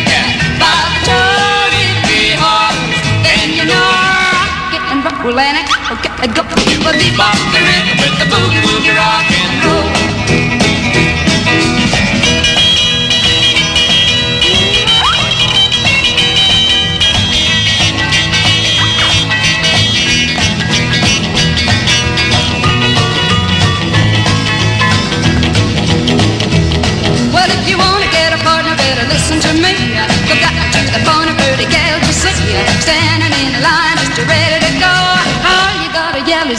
the hop. Then you know and it okay, go. You a bebop the with the boogie woogie rock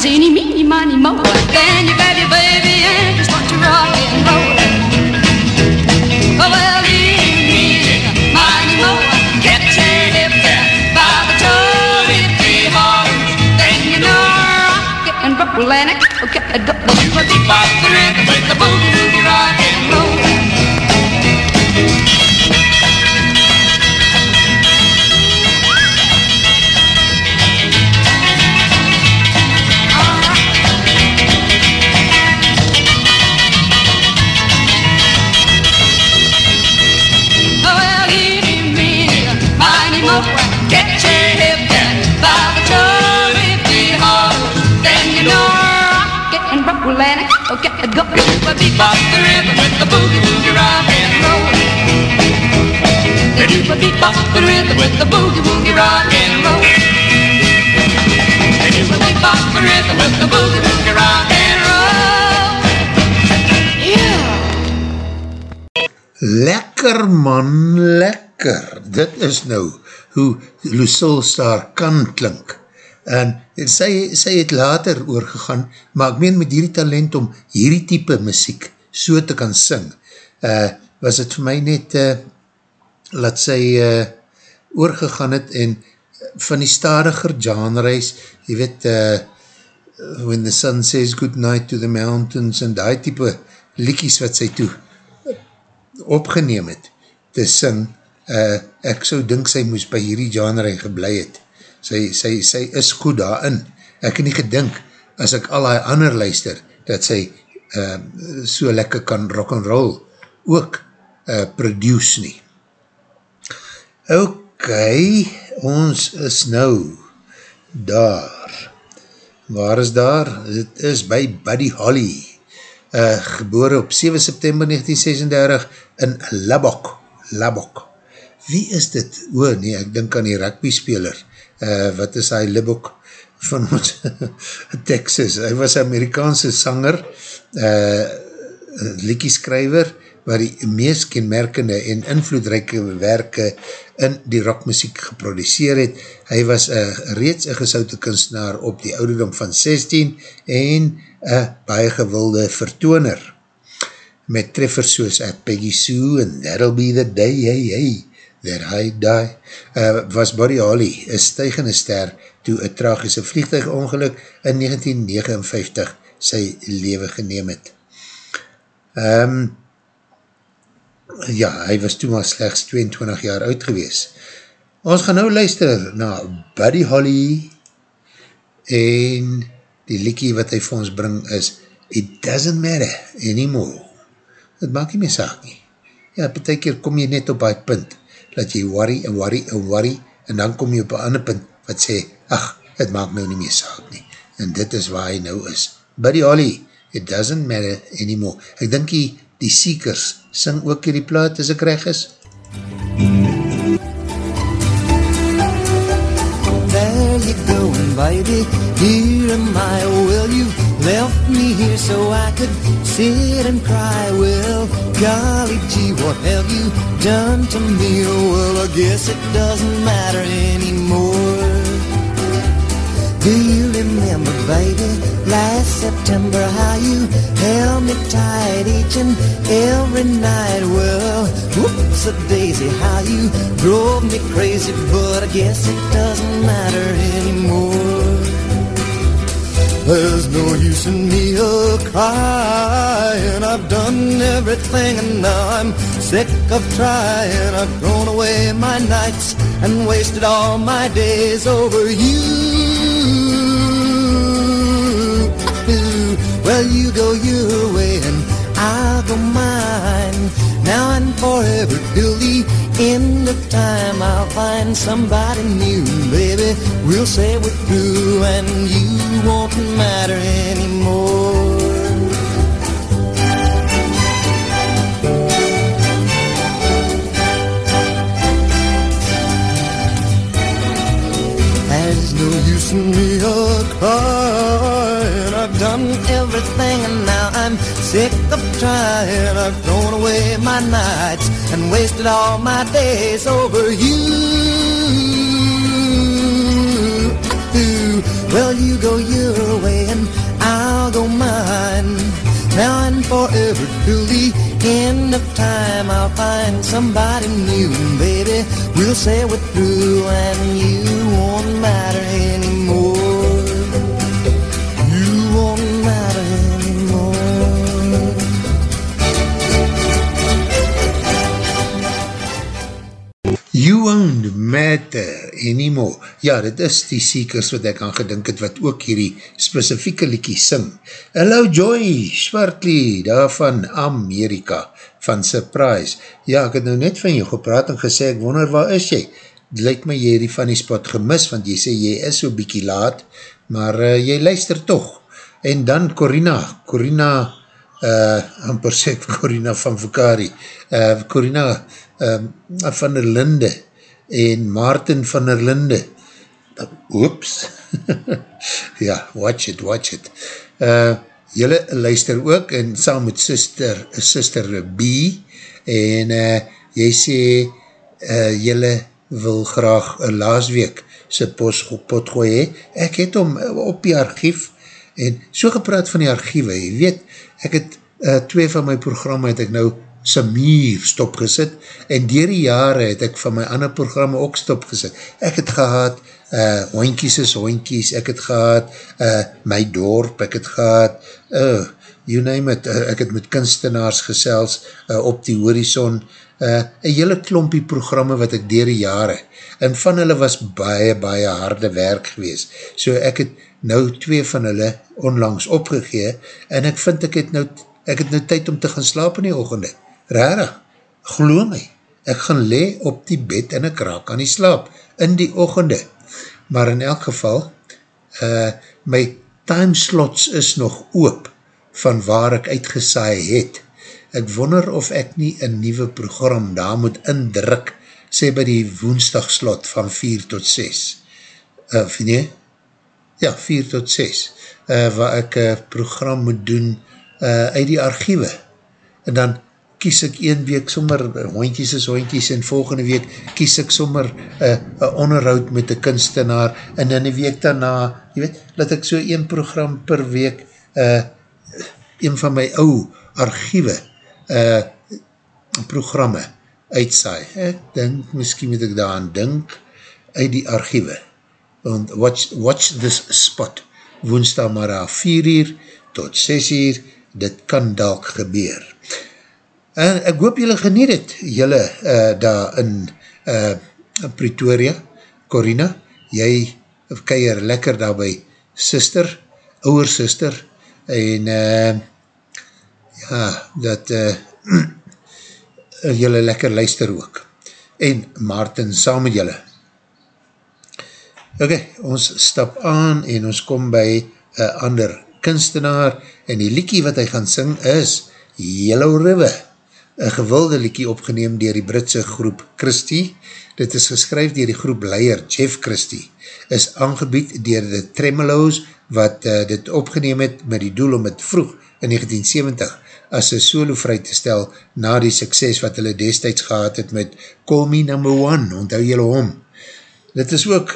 teeny, meeny, miny, moe. Then you grab your baby and just watch to rock and roll? Oh, well, teeny, meeny, miny, moe. Catch if by the. Then you know and. You keep on the the boogie. Go get it go. The rhythm with the boogie woogie rock and roll. Do bebop, the rhythm with the boogie woogie rock and roll. Do bebop, the rhythm with the boogie woogie rock and roll. Yeah. Lekker man, lekker. Dit is nou hoe Lucille Star kan klink. En sy, sy het later oorgegaan, maar ek meen met hierdie talent om hierdie type muziek so te kan sing, uh, was het vir my net, uh, laat sy uh, oorgegaan het en van die stadiger genreis, jy weet, uh, When the Sun Says Good Night to the Mountains en die type liekies wat sy toe opgeneem het te sing, uh, ek so dink sy moes by hierdie genre geblei het. Sy, sy, sy is goed daarin. Ek het nie gedink, as ek al die ander luister, dat sy uh, so lekker kan rock and roll ook uh, produce nie. Ok, ons is nou daar. Waar is daar? Het is by Buddy Holly uh, gebore op 7 september 1936 in Labok, Labok. Wie is dit? O oh, nee, ek dink aan die rugby speler. Uh, wat is hy Labok van ons Texas? Hy was Amerikaanse sanger, uh, liekieskrijver, waar die meest kenmerkende en invloedrijke werke in die rockmuziek geproduceer het. Hy was uh, reeds een gesoute kunstenaar op die ouderdom van 16 en een baie gewilde vertooner. Met treffers soos at Peggy Sue en That'll Be The Day, hey, hey, That I Die, uh, was Buddy Holly een stijgende ster toe een tragische vliegtuigongeluk in 1959 sy leven geneem het. Um, ja, hy was toen maar slechts 22 jaar oud gewees. Ons gaan nou luister na Buddy Holly en die liekie wat hy vir ons bring is It doesn't matter anymore. Het maak nie meer saak nie. Ja, betek keer kom jy net op die punt dat jy worry en worry en worry en dan kom jy op een ander punt wat sê, ach, het maak nou nie meer saak nie. En dit is waar hy nou is. Buddy Holly, it doesn't matter anymore. Ek dink die, die Seekers sing ook hierdie plaat as ek reg is. There you going, baby. Here am I. Well, you left me here so I could sit and cry. Well, golly gee, what have you done to me? Oh, well, I guess it doesn't matter anymore. Do you remember, baby, last September how you held me tight each and every night? Well, whoops a daisy, how you drove me crazy, but I guess it doesn't matter anymore. There's no use in me a crying. I've done everything and now I'm sick of trying. I've thrown away my nights and wasted all my days over you. Well, you go your way and I'll go mine. Now and forever till the end of time, I'll find somebody new, baby. We'll say we're through and you won't matter anymore. There's no use in me crying. I've done everything and now I'm sick of trying. I've thrown away my nights and wasted all my days over you. Well, you go your way and I'll go mine. Now and forever till the end of time, I'll find somebody new, and baby. We'll say we're through and you won't matter anymore. You won't matter anymore. Ja, dit is die seekers wat ek aan gedink het, wat ook hierdie specifieke liekie sing. Hello Joy, Swartly, daar van Amerika, van Surprise. Ja, ek het nou net van jou gepraat en gesê, ek wonder, waar is jy? Het lyk my jy van die spot gemis, want jy sê, jy is so bykie laat, maar uh, jy luister toch. En dan Corina, Corina, uh, amper sê Corina van Vukari, uh, Corina, um, van der Linde en Maarten van der Linde. Oeps. ja, watch it, watch it. Uh, julle luister ook en saam met sister, sister B en uh, jy sê uh, julle wil graag uh, laas week sy post pot gooi Ek het om op die archief en so gepraat van die archiewe, jy weet, ek het uh, twee van my programma het ek nou Samir stopgesit en dier die jare het ek van my ander programme ook stopgesit. Ek het gehad uh, Hoinkies is Hoinkies, ek het gehad uh, My Dorp, ek het gehad uh, you name it, uh, ek het met kunstenaars gesels uh, op die horizon, uh, een hele klompie programme wat ek dier die jare, en van hulle was baie, baie harde werk gewees. So ek het nou twee van hulle onlangs opgegee, en ek vind ek het nou, ek het nou tyd om te gaan slaap in die ochende rarig, glo my, ek gaan le op die bed en ek raak aan die slaap, in die ochende, maar in elk geval, uh, my timeslots is nog oop, van waar ek uitgesaai het, ek wonder of ek nie een nieuwe program daar moet indruk, sê by die woensdagslot van 4 tot 6, uh, of nee, ja, 4 tot 6, uh, waar ek een program moet doen uh, uit die archiewe, en dan kies ek een week sommer, hondjies is hondjies, en volgende week kies ek sommer een uh, onderhoud met een kunstenaar, en in die week daarna, jy weet, laat ek so een program per week, uh, een van my ou archiewe uh, programme uitsaai. Ek denk, miskien moet ek daaraan dink, uit die archiewe. Want watch, watch this spot, woensdag maar aan 4 uur tot 6 uur, dit kan dalk gebeur. En ek hoop julle geniet het, julle uh, daar in uh, Pretoria, Corina, jy keier lekker daar by sister, ouwer sister, en uh, ja, dat uh, julle lekker luister ook. En Maarten, saam met julle. Ok, ons stap aan en ons kom by een ander kunstenaar en die liekie wat hy gaan sing is Yellow River een gewilde liekie opgeneem dier die Britse groep Christie. Dit is geskryf dier die groep leier Jeff Christie. Is aangebied dier de Tremolos wat uh, dit opgeneem het met die doel om het vroeg in 1970 as een solo vry te stel na die sukses wat hulle destijds gehad het met Call Me Number One, onthou julle om. Dit is ook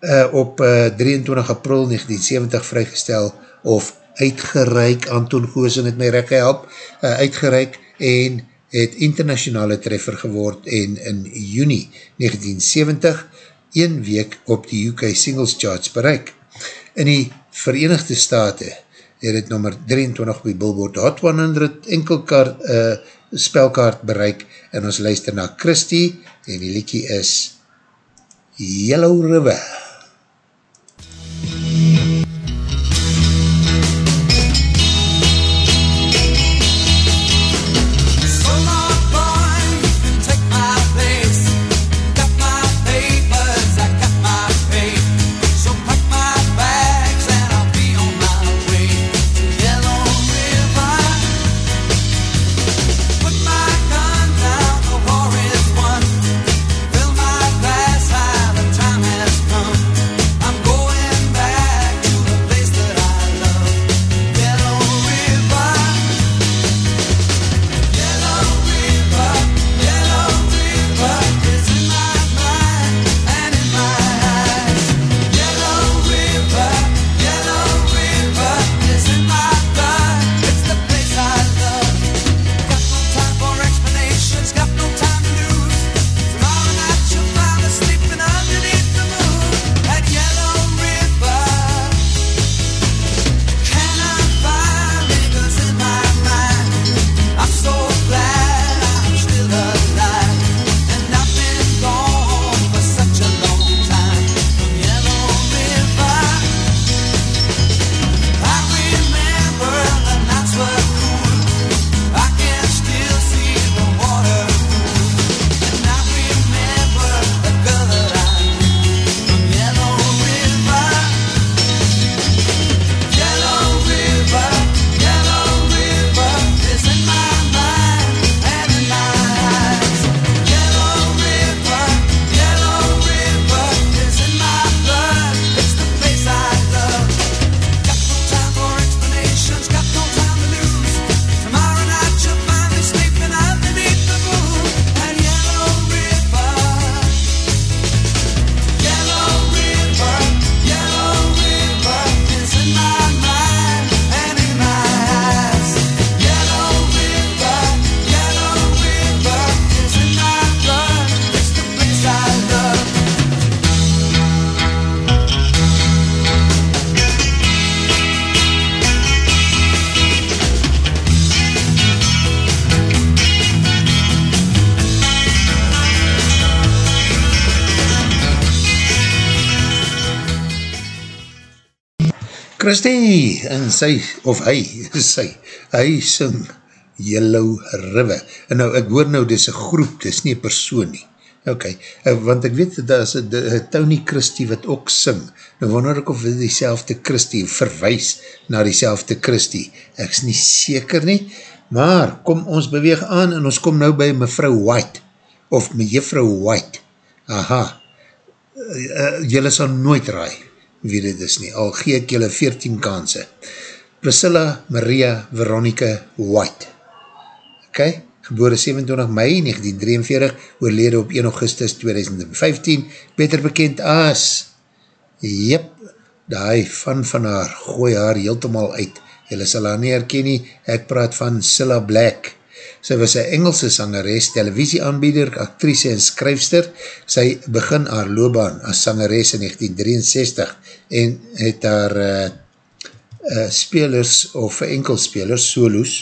uh, op uh, 23 april 1970 vrygestel of uitgereik, Anton Goosen het my rekke help, uh, uitgereik en het internationale treffer geword en in juni 1970 een week op die UK Singles Charts bereik. In die Verenigde Staten het het nummer 23 by Billboard Hot 100 enkelkaart uh, spelkaart bereik en ons luister na Christy en die liekie is Yellow River. Christy, en sy, of hy, sy, hy sing Yellow River. En nou, ek hoor nou, dit is een groep, dit is nie een persoon nie. Ok, uh, want ek weet, dat is uh, Tony Christy wat ook sing. Nou wonder ek of dit die selfde Christy verwijs na die selfde Christy. Ek is nie seker nie, maar kom ons beweeg aan en ons kom nou by mevrou White, of mejuffrou White. Aha, uh, jylle sal nooit raai wie dit is nie, al gee ek jylle 14 kansen. Priscilla Maria Veronica White. Ok, gebore 27 mei 1943, oorlede op 1 augustus 2015, beter bekend as, jep, die van van haar, gooi haar heeltemaal uit, jylle sal haar nie herken nie, ek praat van Cilla Black, sy was een Engelse sangeres, televisieaanbieder, actrice en skryfster, sy begin haar loopbaan as sangeres in 1963, en het haar uh, uh, spelers, of enkelspelers, solos,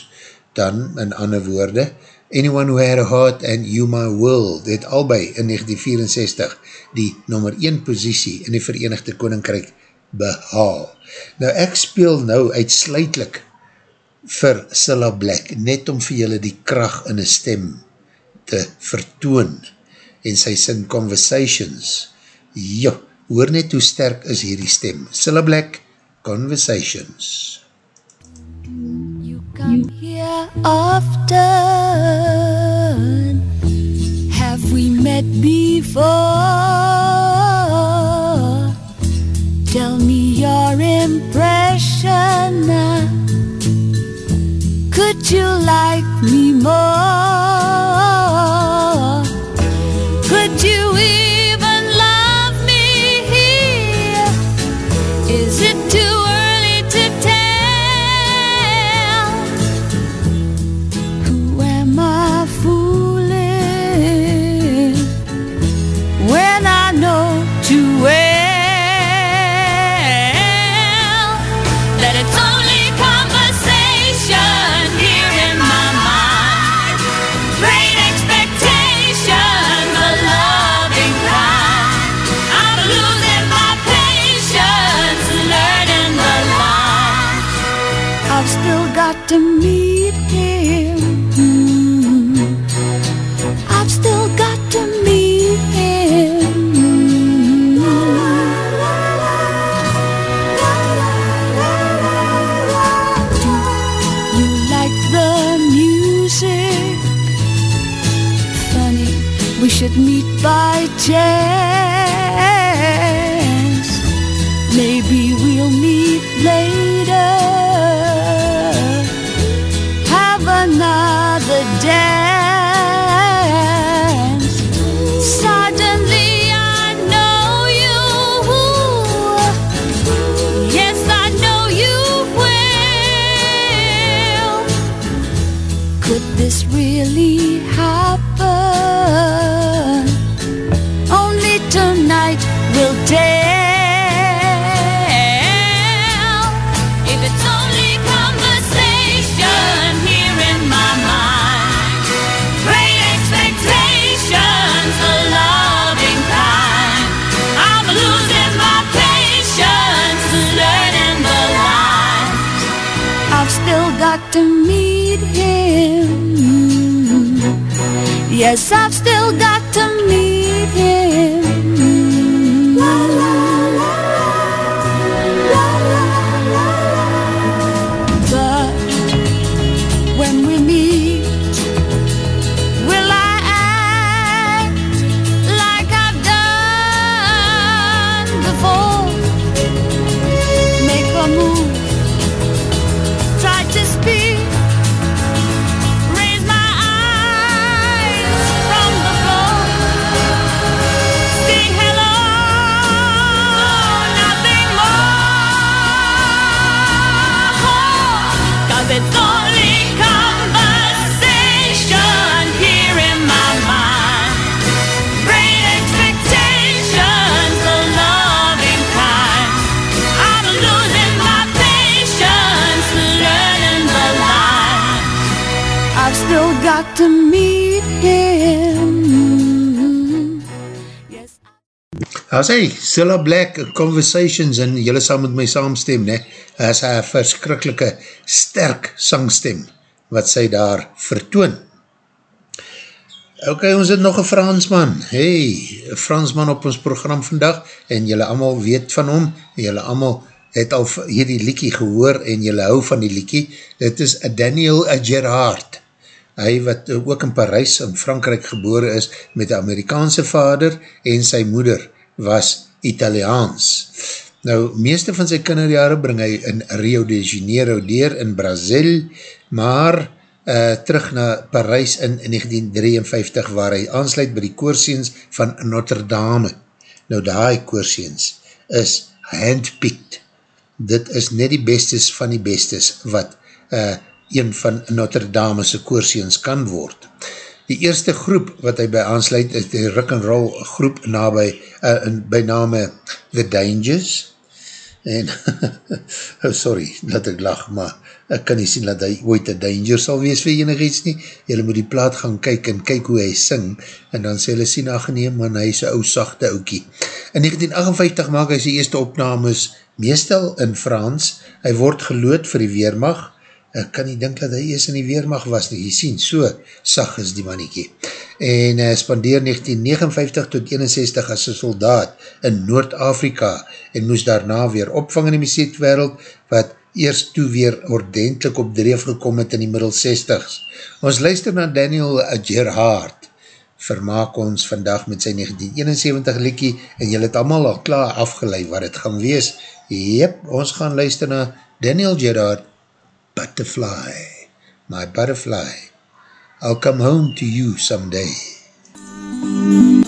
dan, in ander woorde, Anyone Who Had a Heart and You My World het albei in 1964 die nummer 1 posiesie in die Verenigde Koninkrijk behaal. Nou ek speel nou uitsluitlik vir Cilla Black, net om vir julle die kracht in die stem te vertoon en sy sing Conversations. Jo, hoor net hoe sterk is hierdie stem. Cilla Black, Conversations. come here often? Have we met before? Tell me your impression now. Could you like me more? As hy, Cilla Black Conversations en jylle sal met my saamstem, ne, as hy verskrikkelike sterk sangstem wat sy daar vertoon. Ok, ons het nog een Fransman, hey, een Fransman op ons program vandag, en jylle allemaal weet van hom, jylle allemaal het al hierdie liekie gehoor, en jylle hou van die liekie, dit is Daniel Gerard, hy wat ook in Parijs in Frankrijk gebore is, met Amerikaanse vader, en sy moeder was Italiaans. Nou, meeste van sy kinderjare bring hy in Rio de Janeiro deur in Brazil, maar uh, terug na Parijs in 1953 waar hy aansluit by die koorsiens van Notre Dame. Nou die koorsiens is handpicked. Dit is net die bestes van die bestes wat uh, een van Notre Dame'se koorsiens kan word. Die eerste groep wat hy by aansluit is die rock and roll groep na by, uh, by name The Dangers, en, oh sorry, laat ek lach, maar ek kan nie sien dat hy ooit een danger sal wees vir enig iets nie, jylle moet die plaat gaan kyk en kyk hoe hy sing, en dan sê hulle sien aangeneem, man, hy is een ou sachte oukie. In 1958 maak hy sy eerste opnames meestal in Frans, hy word gelood vir die Weermacht, ek kan nie dink dat hy eers in die Weermacht was nie, jy sien, so sag is die maniekie. En uh, spandeer 1959 tot 61 as een soldaat in Noord-Afrika en moes daarna weer opvang in die muziekwereld, wat eerst toe weer ordentlik op dreef gekom het in die middel 60s. Ons luister na Daniel Gerhard, vermaak ons vandag met sy 1971 liekie, en jy het allemaal al klaar afgeleid wat het gaan wees. Jep, ons gaan luister na Daniel Gerhard, Butterfly, my butterfly, I'll come home to you someday. Fell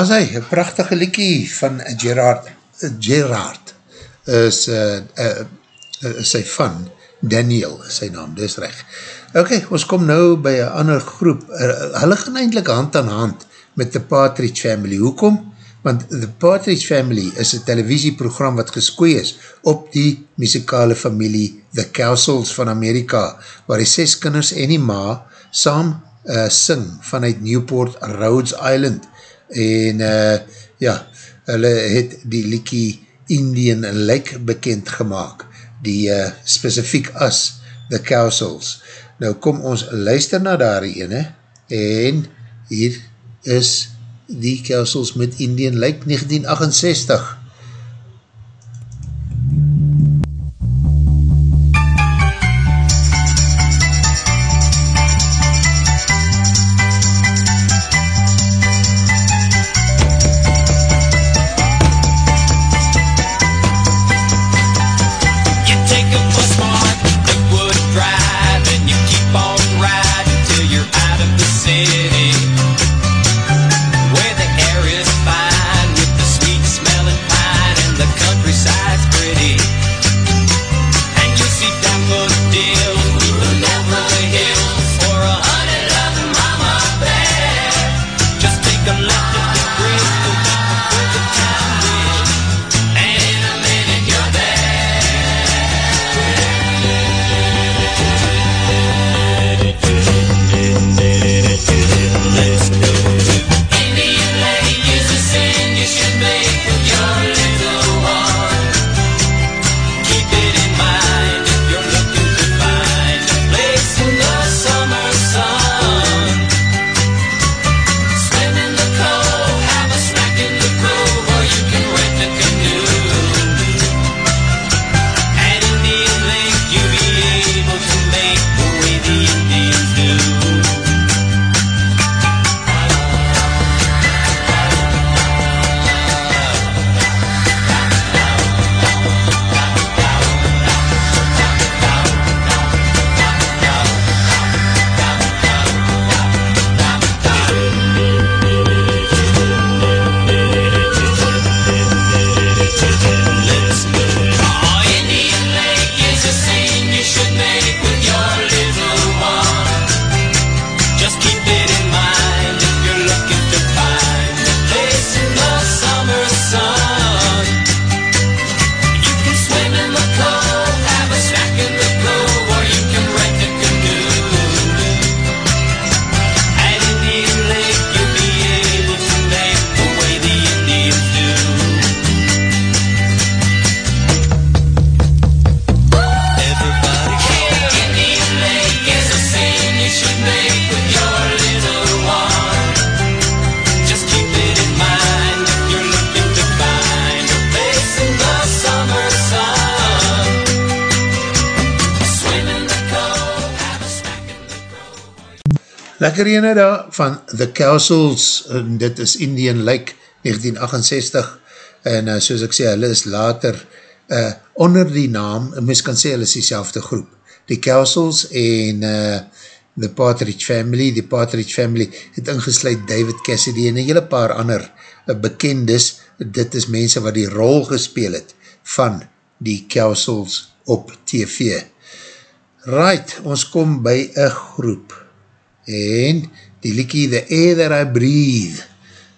Daar is hy, een prachtige liekie van Gerard. Gerard is, uh, uh, uh, sy van Daniel, sy naam, dis recht. Ok, ons kom nou by een ander groep. Uh, hulle gaan eindelijk hand aan hand met The Partridge Family. Hoekom? Want The Partridge Family is een televisieprogram wat geskooi is op die muzikale familie The Castles van Amerika, waar die ses kinders en die ma saam uh, sing vanuit Newport Rhodes Island en uh, ja, hulle het die liekie Indian Lake bekend gemaakt, die uh, specifiek as The Castles. Nou kom ons luister na daar ene en hier is die Castles met Indian Lake 1968. Lekker ene daar van The Castles, en dit is Indian Lake 1968, en uh, soos ek sê, hulle is later uh, onder die naam, mens kan sê hulle is die selfde groep, die Castles en uh, The Partridge Family, die Partridge Family het ingesluid David Cassidy en een hele paar ander uh, bekendes, dit is mense wat die rol gespeel het van die Castles op TV. Right, ons kom by een groep en die liekie The Air That I Breathe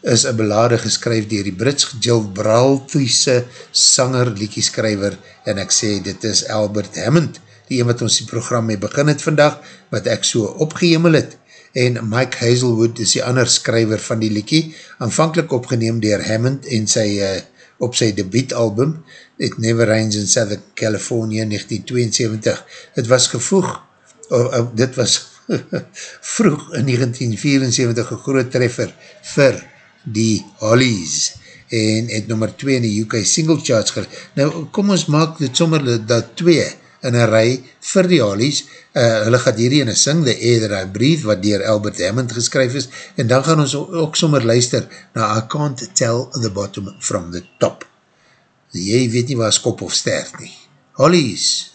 is een belade geskryf dier die Brits Jill Bralthuise sanger liekieskryver en ek sê dit is Albert Hammond die een wat ons die program mee begin het vandag wat ek so opgehemel het. En Mike Hazelwood is die ander skryver van die liekie aanvankelijk opgeneem dier Hammond en sy uh, op sy debietalbum It Never Rains in Southern California 1972 het was gevoeg oh, oh, dit was vroeg in 1974 een groot treffer vir die Hollies en het nummer 2 in die UK single charts gelijk. Nou, kom ons maak dit sommer dat 2 in een rij vir die Hollies. Uh, hulle gaat hierdie ene sing, The Air I Breathe, wat dier Albert Hammond geskryf is, en dan gaan ons ook sommer luister na I Can't Tell the Bottom from the Top. Jy weet nie waar is kop of sterf nie. Hollies!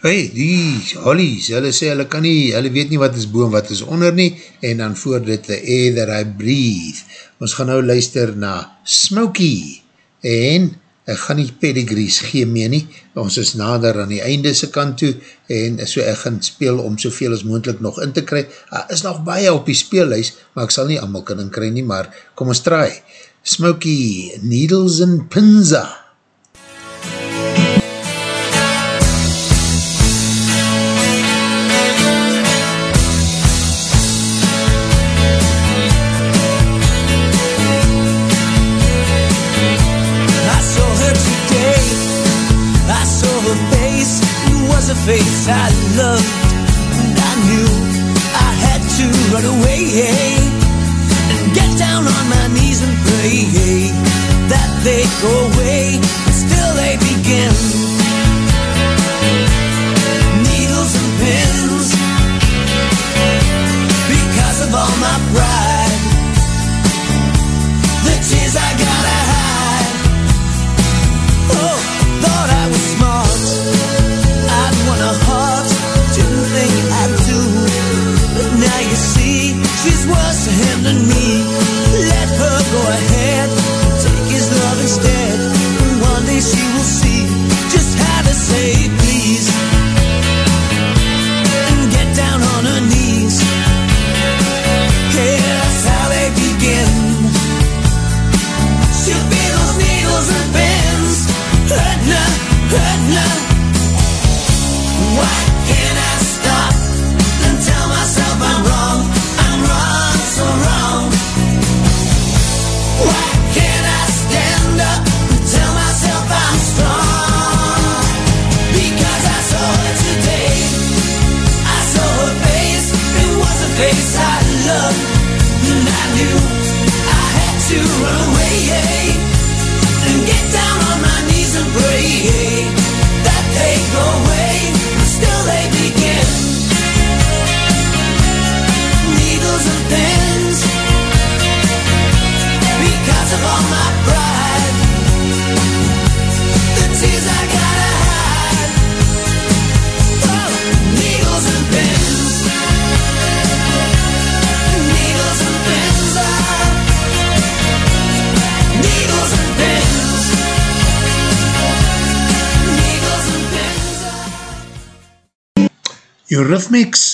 Hey, die Hollies, hulle sê hulle kan nie, hulle weet nie wat is boom, wat is onder nie, en dan voor dit the air that I breathe. Ons gaan nou luister na Smokey, en ek gaan nie pedigrees gee mee nie, ons is nader aan die einde se kant toe, en so ek gaan speel om soveel as moendlik nog in te kry. Uh, is nog baie op die speelhuis, maar ek sal nie allemaal kan inkry nie, maar kom ons traai. Smokey, Needles and Pinza.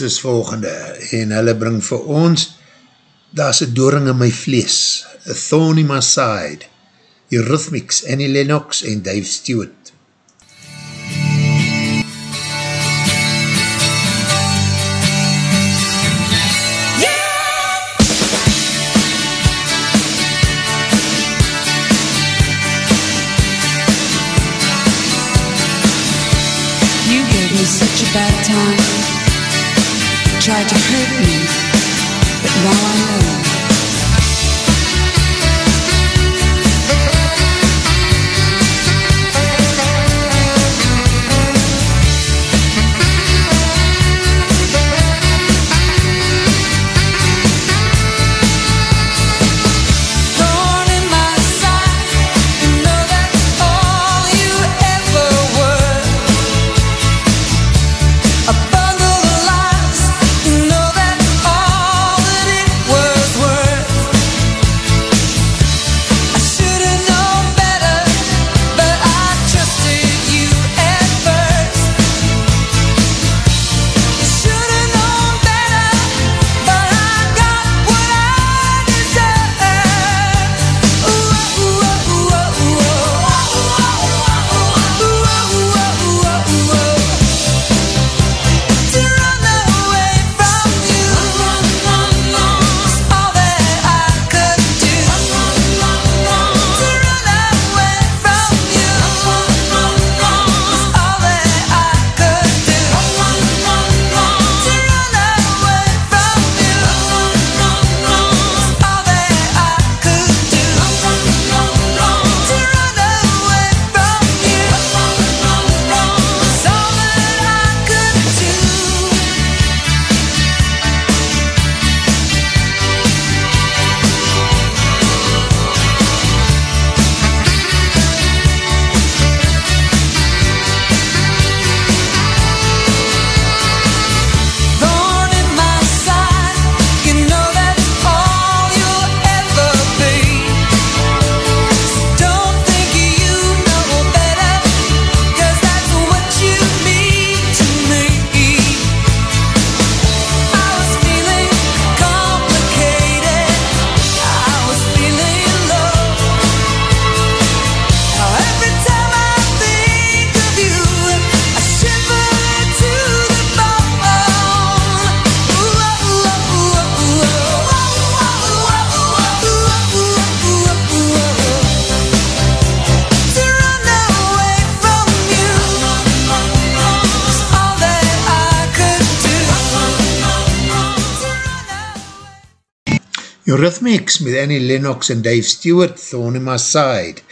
Is volgende en hulle bring vir ons daar is een doring in my vlees a thorn in my side Eurythmics, Annie Lennox en Dave Stewart such a bad time. Tried to hurt me, but now I know. Eurythmics met Annie Lennox en Dave Stewart, Thorn in My Side.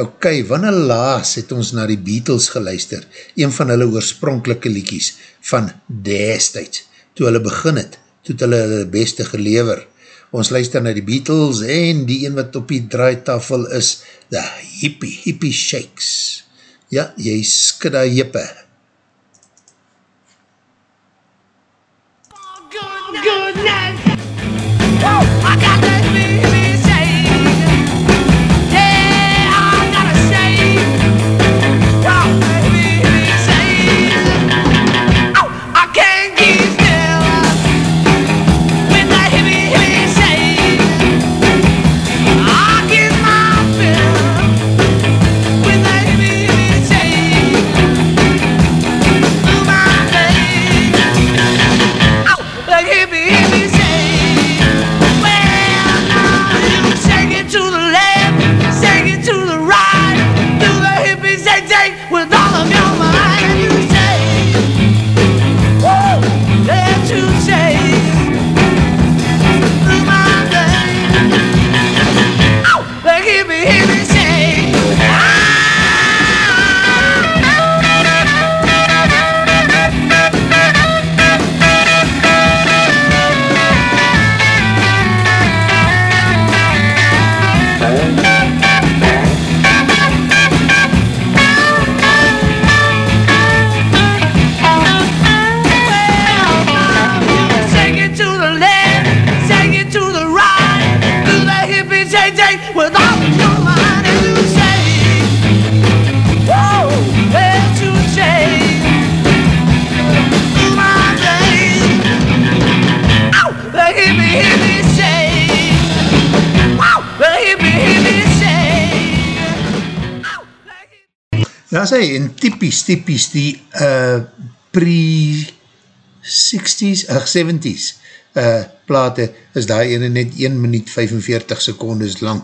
Ok, wanneer laas het ons na die Beatles geluister, een van hulle oorspronkelike liekies van destijds, toe hulle begin het, toe hulle hulle beste gelever. Ons luister na die Beatles en die een wat op die draaitafel is, the Hippie, Hippie Shakes. Ja, jy skid daar jippe. Daar sê, en typies, typies die uh, pre-60s, ach, 70s uh, plate, is daar ene net 1 minuut 45 secondes lang.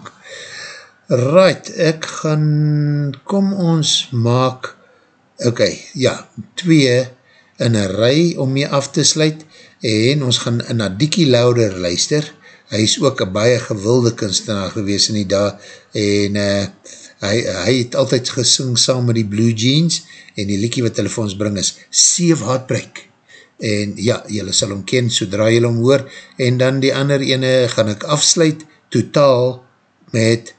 Right, ek gaan, kom ons maak, ok, ja, twee in een rij om mee af te sluit, en ons gaan na Dickie Lauder luister, hy is ook een baie gewilde kunstenaar gewees in die dag, en uh, hy, hy het altyd gesing saam met die Blue Jeans, en die liekie wat hulle vir ons bring is Save Heartbreak, en ja, jylle sal hom ken, sodra jylle hom hoor, en dan die ander ene gaan ek afsluit, totaal, met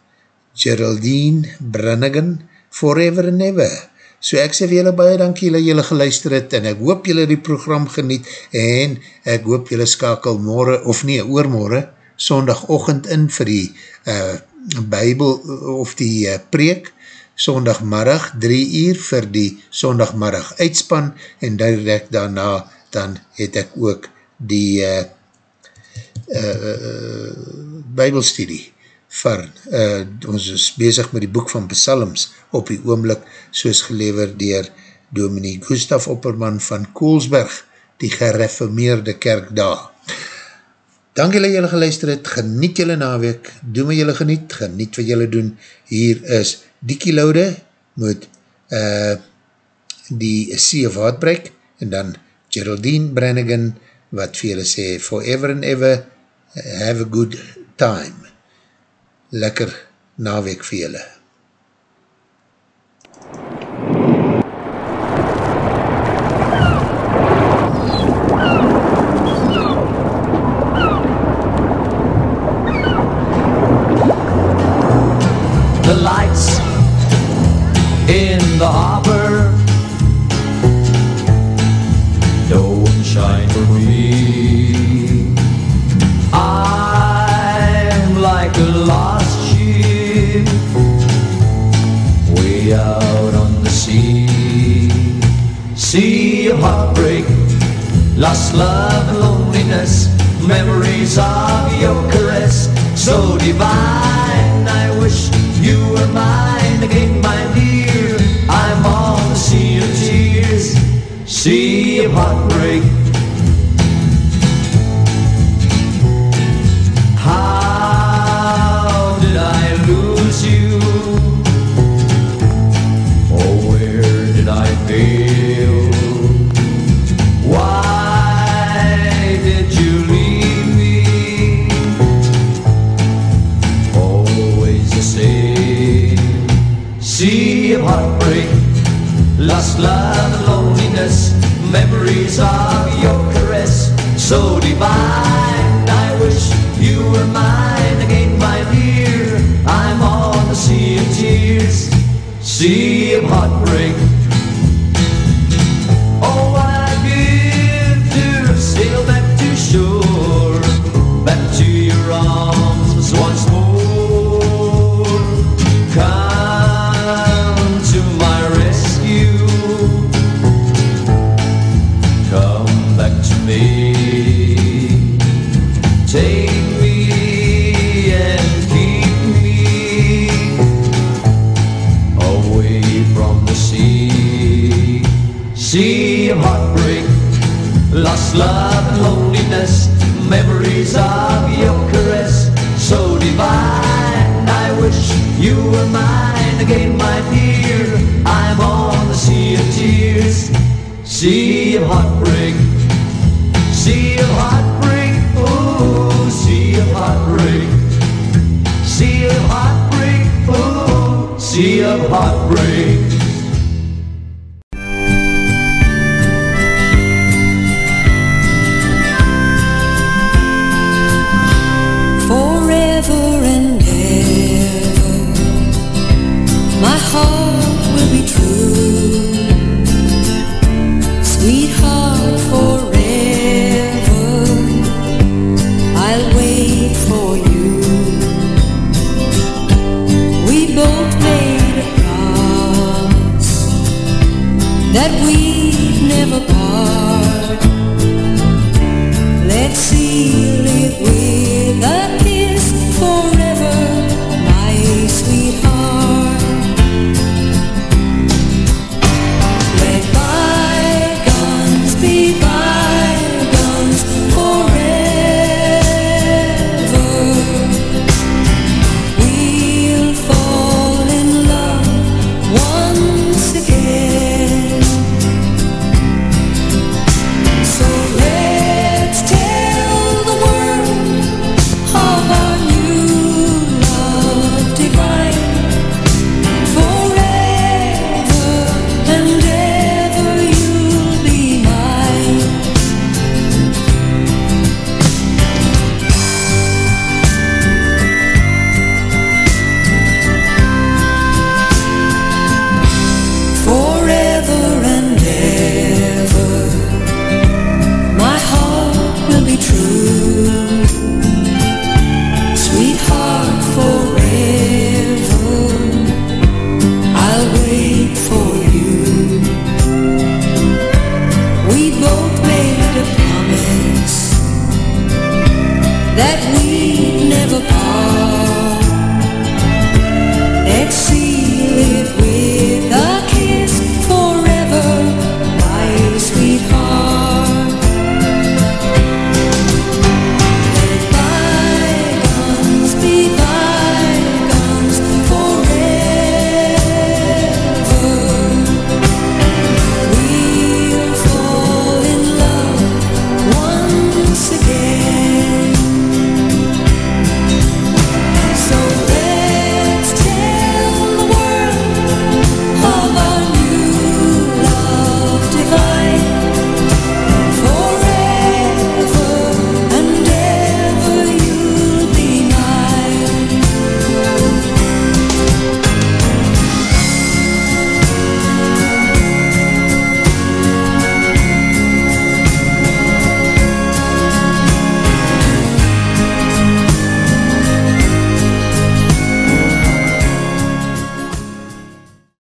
Geraldine Brannigan, Forever and Ever. So ek sê vir jylle baie dankie jylle jylle geluister het, en ek hoop jylle die program geniet, en ek hoop jylle skakel morgen, of nie, oormorgen, sondagochtend in vir die uh, bybel, of die uh, preek, sondagmiddag 3 uur vir die sondagmiddag uitspan en direct daarna dan het ek ook die uh, uh, bybelstudie van, uh, ons is bezig met die boek van Psalms op die oomlik soos gelever dier Dominique Gustaf Opperman van Koolsberg, die gereformeerde kerk daar. Dank julle julle geluister het, geniet julle naweek, doen wat julle geniet, geniet wat julle doen, hier is Diekie Laude met uh, die Sea of Heartbreak en dan Geraldine Brannigan wat vir julle sê, forever and ever, have a good time. Lekker naweek vir julle. Love and loneliness, memories of your caress, so divine. I wish you were mine again, my dear. I'm on the sea of tears, sea of heartbreak. so divine. I wish you were mine again, my dear. I'm on the sea of tears. See.